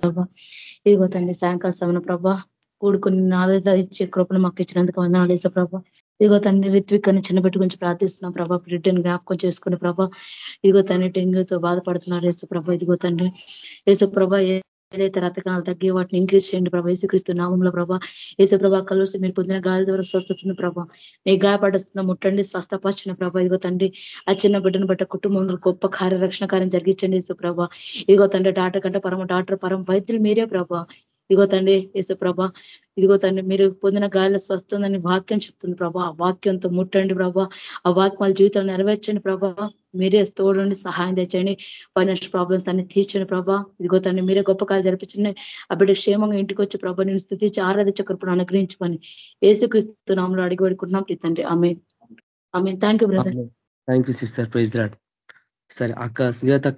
ప్రభా. ఇదిగో తండ్రి సాయంకాల సమయం ప్రభా కూడుకుని నాలుగు ఇచ్చే కృపను మాకు ఇచ్చినందుకు వందనాలు వేసే ప్రభా. ఇదిగో తండ్రి రిత్విక్ అని చిన్నబిడ్డ గురించి ప్రార్థిస్తున్నాం ప్రభా. బ్రిడ్డని జ్ఞాపకం చేసుకుని ప్రభా. ఇదిగో తండ్రి డెంగ్యూతో బాధపడుతున్నారు యేసు ప్రభా. ఇదిగో తండ్రి యేసు ప్రభా ఏదైతే రతకాలు తగ్గి వాటిని ఇంక్రీజ్ చేయండి ప్రభా. యేసుక్రీస్తు నామంలో ప్రభా. యేసు ప్రభా మీరు పొందిన గాలి ద్వారా స్వస్థతుంది ప్రభా. నీ గాయపడుతున్న ముట్టండి స్వస్థపరిచిన ప్రభా. ఇదిగో తండ్రి ఆ చిన్న బిడ్డను బట్ట కుటుంబంలో గొప్ప కార్యరక్షణ కార్యం జరిగించండి యేసు ప్రభా ఇదిగో తండ్రి డాక్టర్ కంటే పరమ డాక్టర్ పరమ వైద్యులు మీరే ప్రభా. ఇదిగో తండ్రి యేసు ప్రభ ఇదిగో తండ్రి మీరు పొందిన గాయాల స్వస్థందని వాక్యం చెప్తుంది ప్రభా. ఆ వాక్యంతో ముట్టండి ప్రభా. ఆ వాక్యం వాళ్ళ నెరవేర్చండి ప్రభా. మీరే తోడండి సహాయం తెచ్చండి. ఫైనాన్షియల్ ప్రాబ్లమ్స్ అన్ని తీర్చండి ప్రభా. ఇదిగో తండ్రి మీరే గొప్ప కాలు జరిపించండి. ఆ బిడ్డ క్షేమంగా ఇంటికి వచ్చి ప్రభా నేను స్థుతించి ఆరాధించ కృపను అనుగ్రహించమని ఏసుక్రీస్తు నామంలో అడిగి పెడుకుంటున్నాం ప్రీతండి ఆమె ఆమె thank you brother. Thank you sister. Praise lord సరే అక్క సుజాత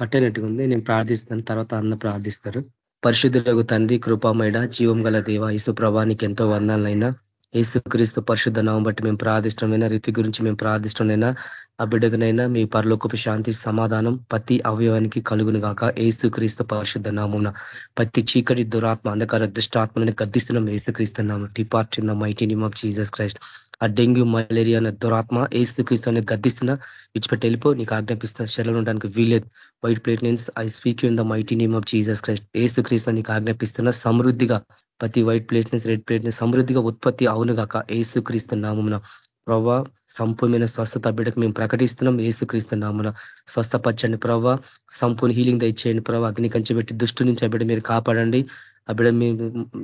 కట్టేనట్టుగా ఉంది. నేను ప్రార్థిస్తాను. తర్వాత అన్న ప్రార్థిస్తారు. పరిశుద్ధులకు తండ్రి కృపామైడ జీవం గల దేవ ఈసు ప్రభానికి ఎంతో వందాలైనా ఏసుక్రీస్తు పరిశుద్ధ నామం బట్టి మేము ప్రార్థిష్టమైనా రీతి గురించి మేము ప్రార్థిష్టమైనా ఆ బిడ్డకునైనా మీ పరలోకపు శాంతి సమాధానం ప్రతి అవయవానికి కలుగును గాక. ఏసుక్రీస్తు పరిశుద్ధ నామం ప్రతి చీకటి దురాత్మ అంధకార దుష్టాత్మలను గద్దిస్తున్నాం. ఏసుక్రీస్తున్నాము depart in the mighty name of Jesus Christ. ఆ డెంగ్యూ మలేరియా అనే దురాత్మ ఏసుక్రీస్తు అనే గద్దిస్తున్నా విడిచిపెట్టి వెళ్ళిపో నీకు ఆజ్ఞాపిస్తున్న శరీరం ఉండడానికి వీలేదు white platelets I speak in the mighty name of Jesus Christ ఏసుక్రీస్తు నీకు ఆజ్ఞాపిస్తున్న సమృద్ధిగా ప్రతి వైట్ ప్లేట్నెస్ రెడ్ ప్లేట్నెస్ సమృద్ధిగా ఉత్పత్తి అవును కాక ఏసుక్రీస్తు నామమున. ప్రవ్వా సంపూర్ణమైన స్వస్థత బిడ్డకు మేము ప్రకటిస్తున్నాం ఏసుక్రీస్తు నామున స్వస్థపచ్చండి ప్రవ్వ సంపూర్ణ హీలింగ్ దయచేయండి ప్రభావ అగ్ని కంచి పెట్టి దుష్టు నుంచి బిడ్డ మీరు కాపాడండి. ఆ బిడ్డ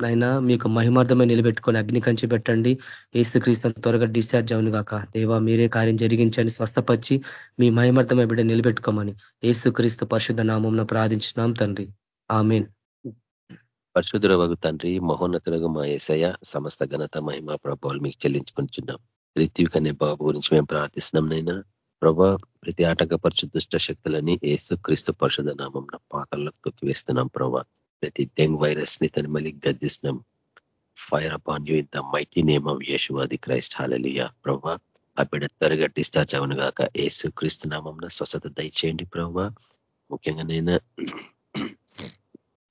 అయినా మీకు మహిమార్థమై నిలబెట్టుకొని అగ్ని కంచి పెట్టండి. ఏసుక్రీస్తు త్వరగా డిశ్చార్జ్ అవును కాక దేవా మీరే కార్యం జరిగించండి స్వస్థపరిచి మీ మహిమార్థమై బిడ్డ నిలబెట్టుకోమని ఏసుక్రీస్తు పరిశుద్ధ నామం ప్రార్థించినాం తండ్రి. ఆమెన్. పరిశుద్ధురవగు తండ్రి మహోన్నతులకు మా ఏసయ సమస్త ఘనత మహిమ ప్రభావాలు మీకు చెల్లించుకుంటున్నాం రిత్విక్ అనే బాబు గురించి మేము ప్రార్థిస్తున్నాం నైనా ప్రభా ప్రతి ఆటంకపరచు దుష్ట శక్తులని ఏసు క్రీస్తు పరిషద నామం పాతల్లోకి తొక్కివేస్తున్నాం ప్రభా. ప్రతి డెంగ్ వైరస్ని తను మళ్ళీ గద్దిస్తున్నాం. Fire upon you in the mighty name of యేషువాది Christ hallelujah ప్రభా ఆ బిడ్డ త్వరగా డిశ్చార్జ్ అవును గాక. ఏసు క్రీస్తు నామం స్వస్థత దయచేయండి ప్రభా ముఖ్యంగా నేను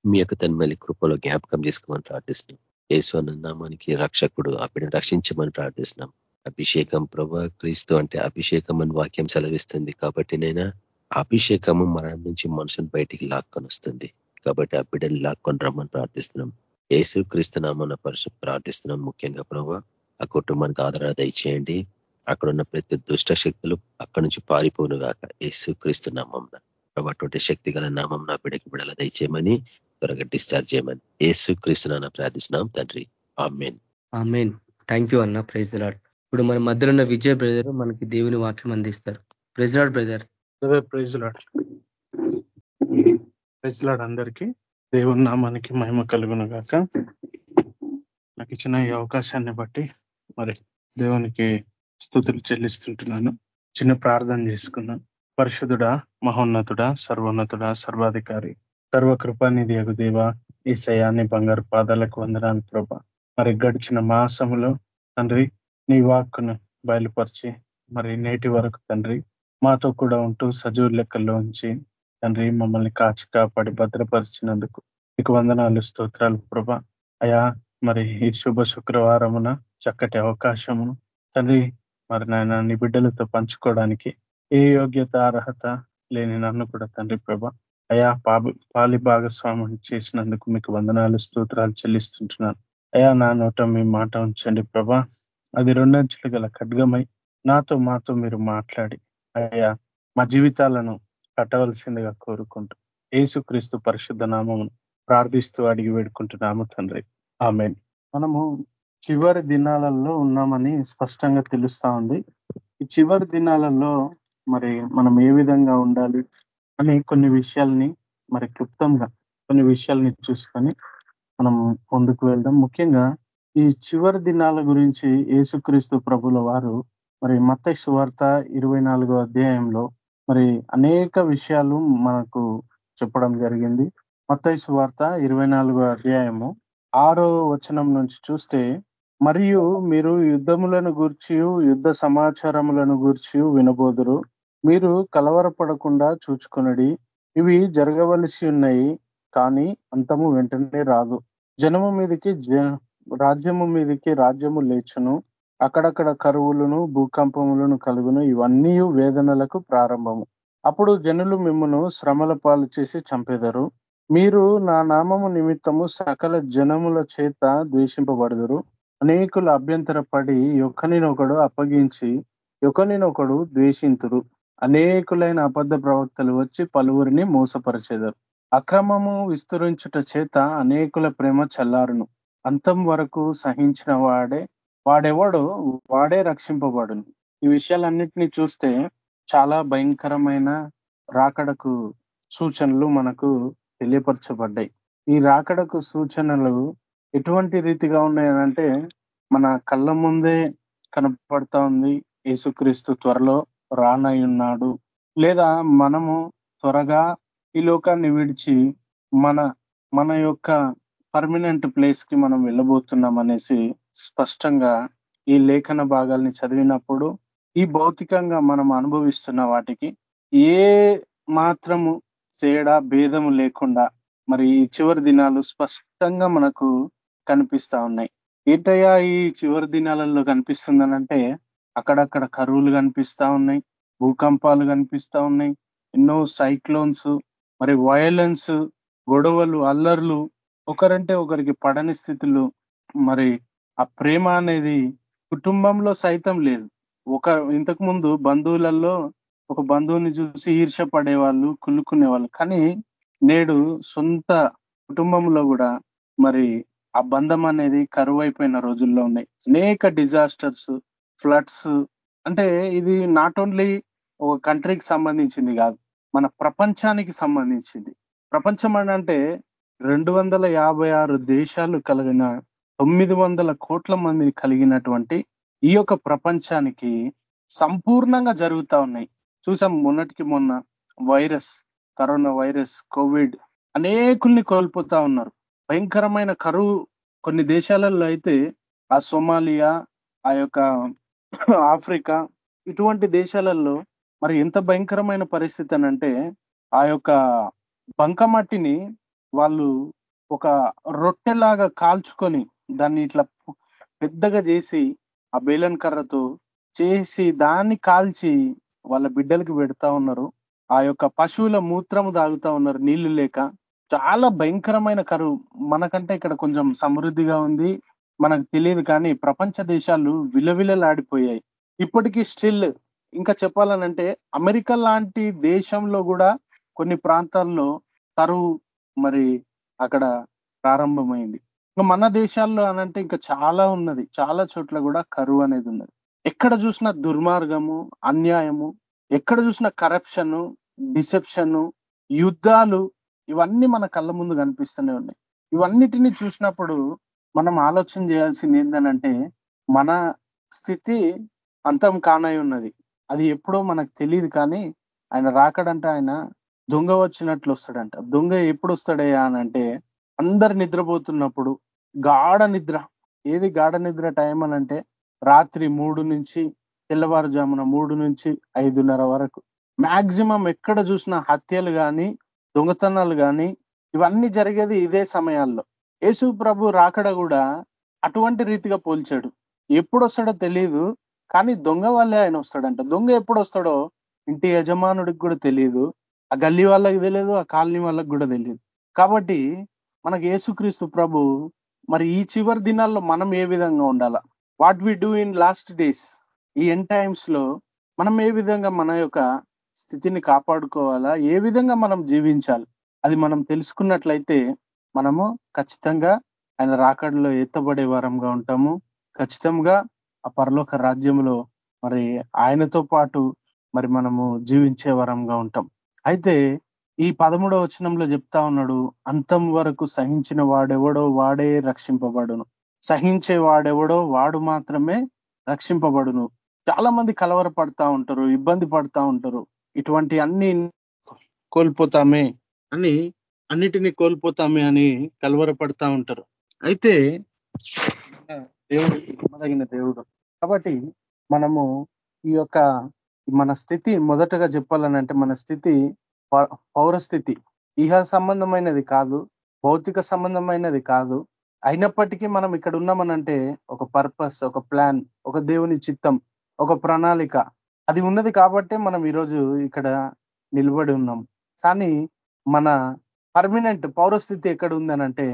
మీ యొక్క తన మళ్ళీ కృపలో జ్ఞాపకం చేసుకోమని ప్రార్థిస్తున్నాం. యేసు అన్న నామానికి రక్షకుడు ఆ రక్షించమని ప్రార్థిస్తున్నాం. అభిషేకం ప్రభా క్రీస్తు అంటే అభిషేకం అని వాక్యం సెలవిస్తుంది కాబట్టి నైనా? అభిషేకము మరణం నుంచి మనుషుని బయటికి లాక్కొని వస్తుంది కాబట్టి ఆ బిడ్డని లాక్కొని రమ్మని ప్రార్థిస్తున్నాం. యేసు క్రీస్తు నామన్న పరిశు ప్రార్థిస్తున్నాం ముఖ్యంగా ప్రభా. ఆ కుటుంబానికి ఆదరణ దయచేయండి. అక్కడ ఉన్న ప్రతి దుష్ట శక్తులు అక్కడి నుంచి పారిపోను గాక యేసు క్రీస్తు నామం ప్రభాటువంటి శక్తి గల నామం నా బిడ్డకి బిడల దయచేయమని త్వరగా డిశ్చార్జ్ చేయమని ఏసు క్రీస్తున్నా ప్రార్థిస్తున్నాం తండ్రి. ఆమెన్. ఆమెన్. థ్యాంక్ యూ అన్న ప్రైజ్ లాడ్ ఇప్పుడు మన మధ్యలో ఉన్న విజయ్ బ్రదర్ మనకి దేవుని వాక్యం అందిస్తారు. Praise lord brother. Praise lord ప్రజలాడు అందరికీ. దేవుని నామానికి మహిమ కలుగును గాక నాకు ఇచ్చిన ఈ అవకాశాన్ని బట్టి మరి దేవునికి స్థుతులు చెల్లిస్తుంటున్నాను. చిన్న ప్రార్థన చేసుకున్నాను పరిశుద్ధుడా మహోన్నతుడా సర్వోన్నతుడా సర్వాధికారి సర్వకృపానిధి యొక్క దేవ ఈ శయాన్ని బంగారు పాదాలకు వందడానికి ప్రభ. మరి గడిచిన మాసములో తండ్రి నీ వాక్కును బయలుపరిచి మరి నేటి వరకు తండ్రి మాతో కూడా ఉంటూ సజీవు లెక్కల్లో ఉంచి తండ్రి మమ్మల్ని కాచి కాపాడి భద్రపరిచినందుకు మీకు వందనాలు స్తోత్రాలు ప్రభ. అయా మరి ఈ శుభ శుక్రవారమున చక్కటి అవకాశమును తండ్రి మరి నాయన నీ బిడ్డలతో పంచుకోవడానికి ఏ యోగ్యత అర్హత లేని నన్ను కూడా తండ్రి ప్రభ. అయా పాలి భాగస్వామ్యం చేసినందుకు మీకు వందనాలు స్తోత్రాలు చెల్లిస్తుంటున్నాను. అయా నా నోట మీ మాట ఉంచండి ప్రభా. అది రెండంచెలు గల ఖడ్గమై నాతో మాతో మీరు మాట్లాడి అయ్యా మా జీవితాలను కట్టవలసిందిగా కోరుకుంటూ ఏసుక్రీస్తు పరిశుద్ధ నామమును ప్రార్థిస్తూ అడిగి వేడుకుంటున్నాము తండ్రి. ఆమె మనము చివరి దినాలలో ఉన్నామని స్పష్టంగా తెలుస్తా ఉంది. ఈ చివరి దినాలలో మరి మనం ఏ విధంగా ఉండాలి అని కొన్ని విషయాల్ని మరి క్లుప్తంగా కొన్ని విషయాల్ని చూసుకొని మనం ముందుకు వెళ్దాం. ముఖ్యంగా ఈ చివరి దినాల గురించి యేసుక్రీస్తు ప్రభుల వారు మరి మత సువార్త ఇరవై అధ్యాయంలో మరి అనేక విషయాలు మనకు చెప్పడం జరిగింది. మత్తై వార్త ఇరవై అధ్యాయము ఆరో వచనం నుంచి చూస్తే మరియు మీరు యుద్ధములను గూర్చి యుద్ధ సమాచారములను గూర్చి వినబోదురు. మీరు కలవరపడకుండా చూచుకొనడి. ఇవి జరగవలసి ఉన్నాయి కానీ అంతము వెంటనే రాదు. జనము మీదకి రాజ్యము మీదకి రాజ్యము లేచును. అక్కడక్కడ కరువులను భూకంపములను కలుగును. ఇవన్నీ వేదనలకు ప్రారంభము. అప్పుడు జనులు మిమ్మను శ్రమల పాలు చేసి చంపెదరు. మీరు నా నామము నిమిత్తము సకల జనముల చేత ద్వేషింపబడదురు. అనేకులు అభ్యంతరపడి ఒకనినొకడు అప్పగించి ఒకనినొకడు ద్వేషింతురు. అనేకులైన అబద్ధ ప్రవక్తలు వచ్చి పలువురిని మోసపరిచేదారు. అక్రమము విస్తరించుట చేత అనేకుల ప్రేమ చల్లారును. అంతం వరకు సహించిన వాడే వాడెవడు? వాడే రక్షింపబడును. ఈ విషయాలన్నిటినీ చూస్తే చాలా భయంకరమైన రాకడకు సూచనలు మనకు తెలియపరచబడ్డాయి. ఈ రాకడకు సూచనలు ఎటువంటి రీతిగా ఉన్నాయనంటే మన కళ్ళ ముందే కనపడతా ఉంది యేసుక్రీస్తు త్వరలో రానై ఉన్నాడు. లేదా మనము త్వరగా ఈ లోకాన్ని విడిచి మన మన యొక్క పర్మనెంట్ ప్లేస్కి మనం వెళ్ళబోతున్నాం అనేసి స్పష్టంగా ఈ లేఖన భాగాల్ని చదివినప్పుడు ఈ భౌతికంగా మనం అనుభవిస్తున్న వాటికి ఏ మాత్రము తేడా భేదము లేకుండా మరి ఈ చివరి దినాలు స్పష్టంగా మనకు కనిపిస్తా ఉన్నాయి. ఏంటయ్యా ఈ చివరి దినాలలో కనిపిస్తుందనంటే అక్కడక్కడ కరువులు కనిపిస్తా ఉన్నాయి భూకంపాలు కనిపిస్తా ఉన్నాయి ఎన్నో సైక్లోన్స్ మరి వయలెన్స్ గొడవలు అల్లర్లు ఒకరంటే ఒకరికి పడని స్థితులు మరి ఆ ప్రేమ అనేది కుటుంబంలో సైతం లేదు. ఒక ఇంతకు ముందు బంధువులలో ఒక బంధువుని చూసి ఈర్ష పడేవాళ్ళు కుళ్ళుకునే వాళ్ళు కానీ నేడు సొంత కుటుంబంలో కూడా మరి ఆ బంధం అనేది కరువైపోయిన రోజుల్లో ఉన్నాయి. అనేక డిజాస్టర్స్ ఫ్లడ్స్ అంటే ఇది నాట్ ఓన్లీ ఒక కంట్రీకి సంబంధించింది కాదు మన ప్రపంచానికి సంబంధించింది. ప్రపంచం అంటే రెండు వందల యాభై ఆరు దేశాలు కలిగిన తొమ్మిది వందల కోట్ల మందిని కలిగినటువంటి ఈ యొక్క ప్రపంచానికి సంపూర్ణంగా జరుగుతా ఉన్నాయి. చూసాం మొన్నటికి మొన్న వైరస్ కరోనా వైరస్ కోవిడ్ అనేకుల్ని కోల్పోతా ఉన్నారు. భయంకరమైన కరువు కొన్ని దేశాలలో అయితే ఆ సోమాలియా ఆ యొక్క ఆఫ్రికా ఇటువంటి దేశాలలో మరి ఎంత భయంకరమైన పరిస్థితి అనంటే ఆ యొక్క బంకమట్టిని వాళ్ళు ఒక రొట్టెలాగా కాల్చుకొని దాన్ని ఇట్లా పెద్దగా చేసి ఆ బేలన్ కర్రతో చేసి దాన్ని కాల్చి వాళ్ళ బిడ్డలకు పెడతా ఉన్నారు. ఆ యొక్క పశువుల మూత్రము తాగుతా ఉన్నారు నీళ్ళు లేక. చాలా భయంకరమైన కరువు. మనకంటే ఇక్కడ కొంచెం సమృద్ధిగా ఉంది. మనకు తెలియదు కానీ ప్రపంచ దేశాలు విలవిలలాడిపోయాయి. ఇప్పటికీ స్టిల్ ఇంకా చెప్పాలనంటే అమెరికా లాంటి దేశంలో కూడా కొన్ని ప్రాంతాల్లో కరువు మరి అక్కడ ప్రారంభమైంది. ఇంకా మన దేశాల్లో అనంటే ఇంకా చాలా ఉన్నది. చాలా చోట్ల కూడా కరువు అనేది ఉన్నది. ఎక్కడ చూసినా దుర్మార్గము అన్యాయము ఎక్కడ చూసినా కరప్షన్ డిసెప్షన్ యుద్ధాలు ఇవన్నీ మన కళ్ళ ముందు కనిపిస్తూనే ఉన్నాయి. ఇవన్నిటిని చూసినప్పుడు మనం ఆలోచన చేయాల్సింది ఏంటనంటే మన స్థితి అంతం కానై ఉన్నది. అది ఎప్పుడో మనకు తెలియదు కానీ ఆయన రాకడంటే ఆయన దొంగ వచ్చినట్లు వస్తాడంట. దొంగ ఎప్పుడు వస్తాడయ్యా అని అంటే అందరు నిద్రపోతున్నప్పుడు గాఢ నిద్ర. ఏది గాఢ నిద్ర టైం అని అంటే రాత్రి మూడు నుంచి తెల్లవారుజామున మూడు నుంచి ఐదున్నర వరకు. మాక్సిమం ఎక్కడ చూసిన హత్యలు కానీ దొంగతనాలు కానీ ఇవన్నీ జరిగేది ఇదే సమయాల్లో. యేసు ప్రభు రాకడ కూడా అటువంటి రీతిగా పోల్చాడు. ఎప్పుడు వస్తాడో తెలియదు కానీ దొంగ వాళ్ళే ఆయన వస్తాడంట. దొంగ ఎప్పుడు వస్తాడో ఇంటి యజమానుడికి కూడా తెలియదు ఆ గల్లీ వాళ్ళకి తెలియదు ఆ కాలనీ వాళ్ళకి కూడా తెలియదు కాబట్టి మనకు యేసుక్రీస్తు ప్రభు మరి ఈ చివరి దినాల్లో మనం ఏ విధంగా ఉండాలా? What we do in last days ఈ ఎన్ టైమ్స్లో మనం ఏ విధంగా మన యొక్క స్థితిని కాపాడుకోవాలా? ఏ విధంగా మనం జీవించాలి? అది మనం తెలుసుకున్నట్లయితే మనము ఖచ్చితంగా ఆయన రాకడలో ఎత్తబడే వారంగా ఉంటాము. ఖచ్చితంగా ఆ పరలోక రాజ్యంలో మరి ఆయనతో పాటు మరి మనము జీవించే వరంగా ఉంటాం. అయితే ఈ పదమూడవ వచనంలో చెప్తా ఉన్నాడు అంతం వరకు సహించిన వాడెవడో వాడే రక్షింపబడును. సహించే వాడెవడో వాడు మాత్రమే రక్షింపబడును. చాలా మంది కలవర పడతా ఉంటారు ఇబ్బంది పడతా ఉంటారు. ఇటువంటి అన్ని కోల్పోతామే అని అన్నిటినీ కోల్పోతామే అని కలవర పడతా ఉంటారు. అయితే దేవుడు నమ్మదగిన దేవుడు. కాబట్టి మనము ఈ యొక్క మన స్థితి మొదటగా చెప్పాలనంటే మన స్థితి పౌరస్థితి. ఇహ సంబంధమైనది కాదు భౌతిక సంబంధమైనది కాదు. అయినప్పటికీ మనం ఇక్కడ ఉన్నామనంటే ఒక పర్పస్ ఒక ప్లాన్ ఒక దేవుని చిత్తం ఒక ప్రణాళిక. అది ఉన్నది కాబట్టే మనం ఈరోజు ఇక్కడ నిలబడి ఉన్నాం. కానీ మన పర్మినెంట్ పౌరస్థితి ఎక్కడ ఉందనంటే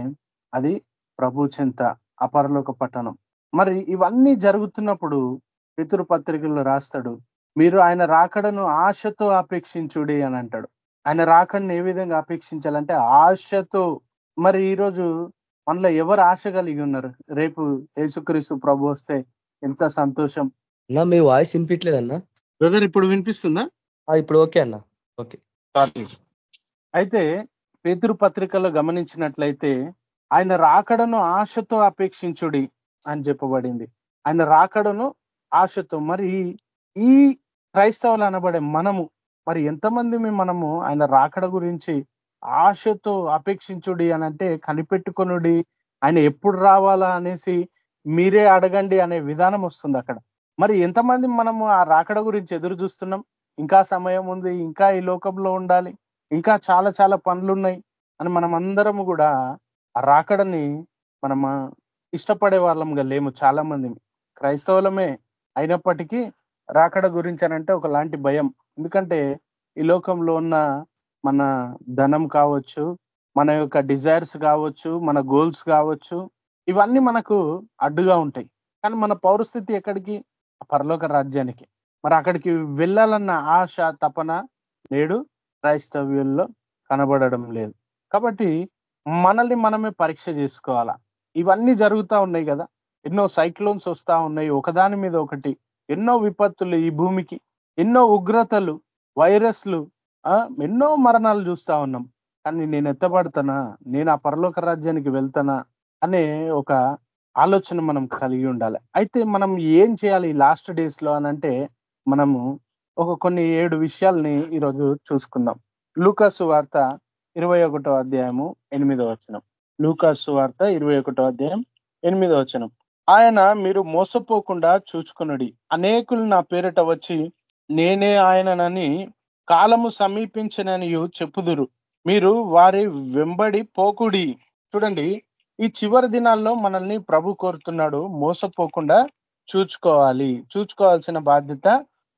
అది ప్రభు చెంత అపరలోక పట్టణం. మరి ఇవన్నీ జరుగుతున్నప్పుడు పితృపత్రికల్లో రాస్తాడు మీరు ఆయన రాకడను ఆశతో అపేక్షించుడి అని అంటాడు ఆయన రాకడను ఏ విధంగా అపేక్షించాలంటే ఆశతో మరి ఈరోజు మనలో ఎవరు ఆశ కలిగి ఉన్నారు? రేపు యేసుక్రీస్తు ప్రభు వస్తే ఎంత సంతోషం. అన్నా మీ వాయిస్ వినిపించలేదన్నా? బ్రదర్ ఇప్పుడు వినిపిస్తుందా? ఇప్పుడు ఓకే అన్న. ఓకే. అయితే పేతురు పత్రికలో గమనించినట్లయితే ఆయన రాకడను ఆశతో అపేక్షించుడి అని చెప్పబడింది. ఆయన రాకడను ఆశతో మరి ఈ క్రైస్తవులు అనబడే మనము మరి ఎంతమంది మనము ఆయన రాకడ గురించి ఆశతో అపేక్షించుడి అని అంటే కనిపెట్టుకొనుడి ఆయన ఎప్పుడు రావాలా అనేసి మీరే అడగండి అనే విధానం వస్తుంది అక్కడ. మరి ఎంతమంది మనము ఆ రాకడ గురించి ఎదురు చూస్తున్నాం? ఇంకా సమయం ఉంది ఇంకా ఈ లోకంలో ఉండాలి ఇంకా చాలా చాలా పనులు ఉన్నాయి అని మనం అందరము కూడా ఆ రాకడని మనం ఇష్టపడే వాళ్ళంగా లేము చాలా మంది క్రైస్తవులమే అయినప్పటికీ రాకడ గురించి అంటే ఒకలాంటి భయం. ఎందుకంటే ఈ లోకంలో ఉన్న మన ధనం కావచ్చు మన యొక్క డిజైర్స్ కావచ్చు మన గోల్స్ కావచ్చు ఇవన్నీ మనకు అడ్డుగా ఉంటాయి. కానీ మన పౌరస్థితి ఎక్కడికి? పరలోక రాజ్యానికి. మరి అక్కడికి వెళ్ళాలన్న ఆశ తపన నేడు క్రైస్తవ్యంలో కనబడడం లేదు. కాబట్టి మనల్ని మనమే పరీక్ష చేసుకోవాలా? ఇవన్నీ జరుగుతూ ఉన్నాయి కదా. ఎన్నో సైక్లోన్స్ వస్తా ఉన్నాయి. ఒకదాని మీద ఒకటి. ఎన్నో విపత్తులు ఈ భూమికి ఎన్నో ఉగ్రతలు వైరస్లు ఎన్నో మరణాలు చూస్తా ఉన్నాం. కానీ నేను ఎత్తబడతానా? నేను ఆ పరలోక రాజ్యానికి వెళ్తానా? అనే ఒక ఆలోచన మనం కలిగి ఉండాలి. అయితే మనం ఏం చేయాలి లాస్ట్ డేస్లో అనంటే మనము ఒక కొన్ని ఏడు విషయాల్ని ఈరోజు చూసుకుందాం. లూకాసు వార్త ఇరవై ఒకటో అధ్యాయము ఎనిమిదో వచనం. లూకాసు వార్త ఇరవై ఒకటో అధ్యాయం ఎనిమిదో వచనం. ఆయన మీరు మోసపోకుండా చూచుకునుడి. అనేకులు నా పేరిట వచ్చి నేనే ఆయననని కాలము సమీపించననియు చెప్పుదురు. మీరు వారి వెంబడి పోకుడి. చూడండి ఈ చివరి దినాల్లో మనల్ని ప్రభు కోరుతున్నాడు. మోసపోకుండా చూచుకోవాలి. చూచుకోవాల్సిన బాధ్యత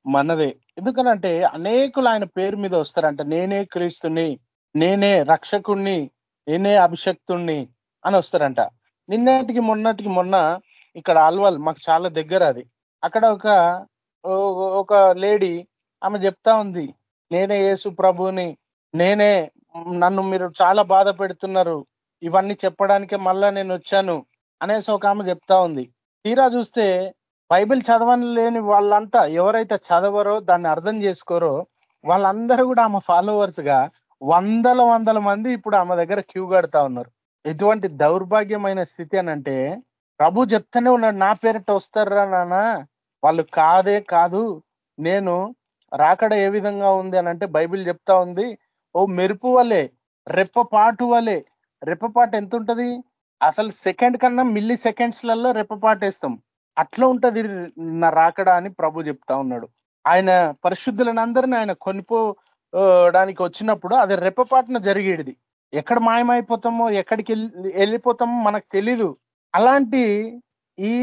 మనదే. ఎందుకనంటే అనేకులు ఆయన పేరు మీద వస్తారంట నేనే క్రీస్తుని నేనే రక్షకుణ్ణి నేనే అభిషక్తుణ్ణి అని వస్తారంట. నిన్నటికి మొన్నటికి మొన్న ఇక్కడ అల్వల్ మాకు చాలా దగ్గర అది. అక్కడ ఒక ఒక లేడీ ఆమె చెప్తా ఉంది నేనే యేసు ప్రభుని నేనే నన్ను మీరు చాలా బాధ పెడుతున్నారు ఇవన్నీ చెప్పడానికి మళ్ళా నేను వచ్చాను అనేసి ఒక ఆమె చెప్తా ఉంది. తీరా చూస్తే బైబిల్ చదవని లేని వాళ్ళంతా ఎవరైతే చదవరో దాన్ని అర్థం చేసుకోరో వాళ్ళందరూ కూడా ఆమె ఫాలోవర్స్గా వందల వందల మంది ఇప్పుడు ఆమె దగ్గర క్యూ కడతా ఉన్నారు. ఎటువంటి దౌర్భాగ్యమైన స్థితి అనంటే ప్రభు చెప్తూనే ఉన్నాడు నా పేరిట వస్తారా నానా వాళ్ళు కాదే కాదు నేను రాకడ ఏ విధంగా ఉంది అని అంటే బైబిల్ చెప్తా ఉంది ఓ మెరుపు వలే రెప్పపాటు వలే. రెప్పపాటు ఎంత ఉంటది? అసలు సెకండ్ కన్నా మిల్లీ సెకండ్స్లలో రెప్పపాటు వేస్తాం అట్లా ఉంటది నా రాకడ అని ప్రభు చెప్తా ఉన్నాడు. ఆయన పరిశుద్ధులను అందరిని ఆయన కొనిపోడానికి వచ్చినప్పుడు అది రెప్పపాటున జరిగేది. ఎక్కడ మాయమైపోతామో ఎక్కడికి వెళ్ళిపోతామో మనకు తెలీదు. అలాంటి ఈ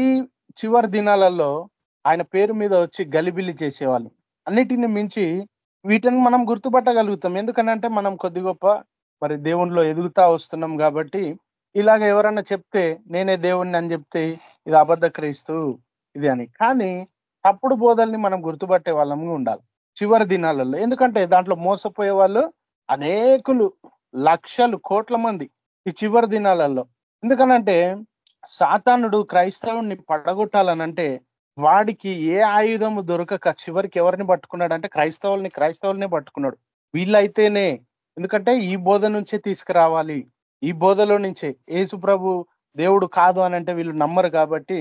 చివరి దినాలలో ఆయన పేరు మీద వచ్చి గలిబిల్లి చేసేవాళ్ళు. అన్నిటిని మించి వీటిని మనం గుర్తుపట్టగలుగుతాం. ఎందుకనంటే మనం కొద్ది గొప్ప మరి దేవుణ్ణిలో ఎదుగుతా వస్తున్నాం కాబట్టి ఇలాగ ఎవరన్నా చెప్తే నేనే దేవుణ్ణి అని చెప్తే ఇది అబద్ధ క్రీస్తు ఇది అని. కానీ తప్పుడు బోధల్ని మనం గుర్తుపట్టే వాళ్ళంగా ఉండాలి. చివరి దినాలలో. ఎందుకంటే దాంట్లో మోసపోయే వాళ్ళు అనేకులు లక్షలు కోట్ల మంది ఈ చివరి దినాలలో. ఎందుకనంటే సాతానుడు క్రైస్తవుని పడగొట్టాలనంటే వాడికి ఏ ఆయుధము దొరకక చివరికి ఎవరిని పట్టుకున్నాడు అంటే క్రైస్తవుల్ని క్రైస్తవుల్ని పట్టుకున్నాడు. వీళ్ళైతేనే. ఎందుకంటే ఈ బోధ నుంచే తీసుకురావాలి. ఈ బోధలో నుంచే. యేసు ప్రభు దేవుడు కాదు అని అంటే వీళ్ళు నమ్మరు కాబట్టి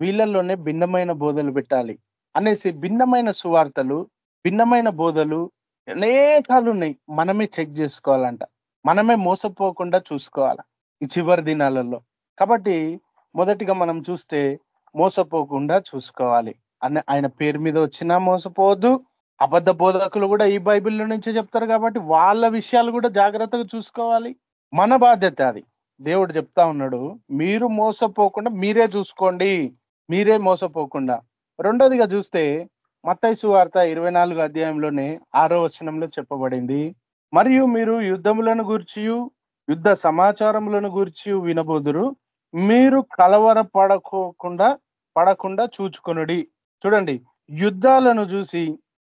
వీళ్ళల్లోనే భిన్నమైన బోధలు పెట్టాలి. అనేసి భిన్నమైన సువార్తలు భిన్నమైన బోధలు అనేకాలు ఉన్నాయి. మనమే చెక్ చేసుకోవాలంట. మనమే మోసపోకుండా చూసుకోవాలి ఈ చివరి దినాలలో. కాబట్టి మొదటిగా మనం చూస్తే మోసపోకుండా చూసుకోవాలి. అని ఆయన పేరు మీద వచ్చినా మోసపోవద్దు. అబద్ధ బోధకులు కూడా ఈ బైబిల్ నుంచే చెప్తారు కాబట్టి వాళ్ళ విషయాలు కూడా జాగ్రత్తగా చూసుకోవాలి. మన బాధ్యత అది. దేవుడు చెప్తా ఉన్నాడు మీరు మోసపోకుండా మీరే చూసుకోండి. మీరే మోసపోకుండా. రెండోదిగా చూస్తే మత్తైసు వార్త ఇరవై నాలుగు అధ్యాయంలోనే ఆరో వచనంలో చెప్పబడింది. మరియు మీరు యుద్ధములను గూర్చి యుద్ధ సమాచారములను గూర్చి వినబోదురు. మీరు కలవరపడకోకుండా పడకుండా చూచుకొనుడి. చూడండి యుద్ధాలను చూసి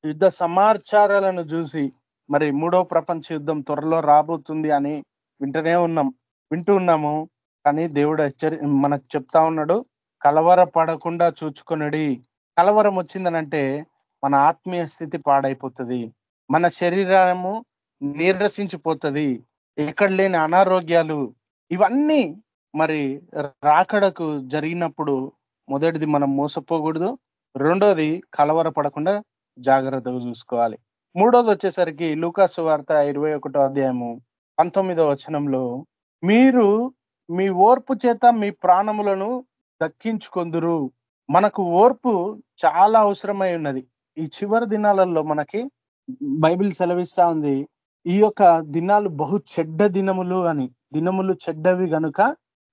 యుద్ధ సమాచారాలను చూసి మరి మూడో ప్రపంచ యుద్ధం త్వరలో రాబోతుంది అని వింటనే ఉన్నాం. వింటూ ఉన్నాము కానీ దేవుడు హెచ్చరి మనకు చెప్తా ఉన్నాడు కలవర పడకుండా చూచుకొనడి. కలవరం వచ్చిందనంటే మన ఆత్మీయ స్థితి పాడైపోతుంది. మన శరీరము నీరసించిపోతుంది. ఎక్కడ లేని అనారోగ్యాలు ఇవన్నీ మరి రాకడకు జరిగినప్పుడు మొదటిది మనం మోసపోకూడదు రెండోది కలవర పడకుండా జాగ్రత్తగా చూసుకోవాలి. మూడోది వచ్చేసరికి లూకాసు వార్త ఇరవై ఒకటో అధ్యాయము పంతొమ్మిదో వచనంలో మీరు మీ ఓర్పు చేత మీ ప్రాణములను దక్కించుకొందురు. మనకు ఓర్పు చాలా అవసరమై ఉన్నది. ఈ చివరి దినాలలో మనకి బైబిల్ సెలవిస్తా ఉంది ఈ యొక్క దినాలు బహు చెడ్డ దినములు అని. దినములు చెడ్డవి కనుక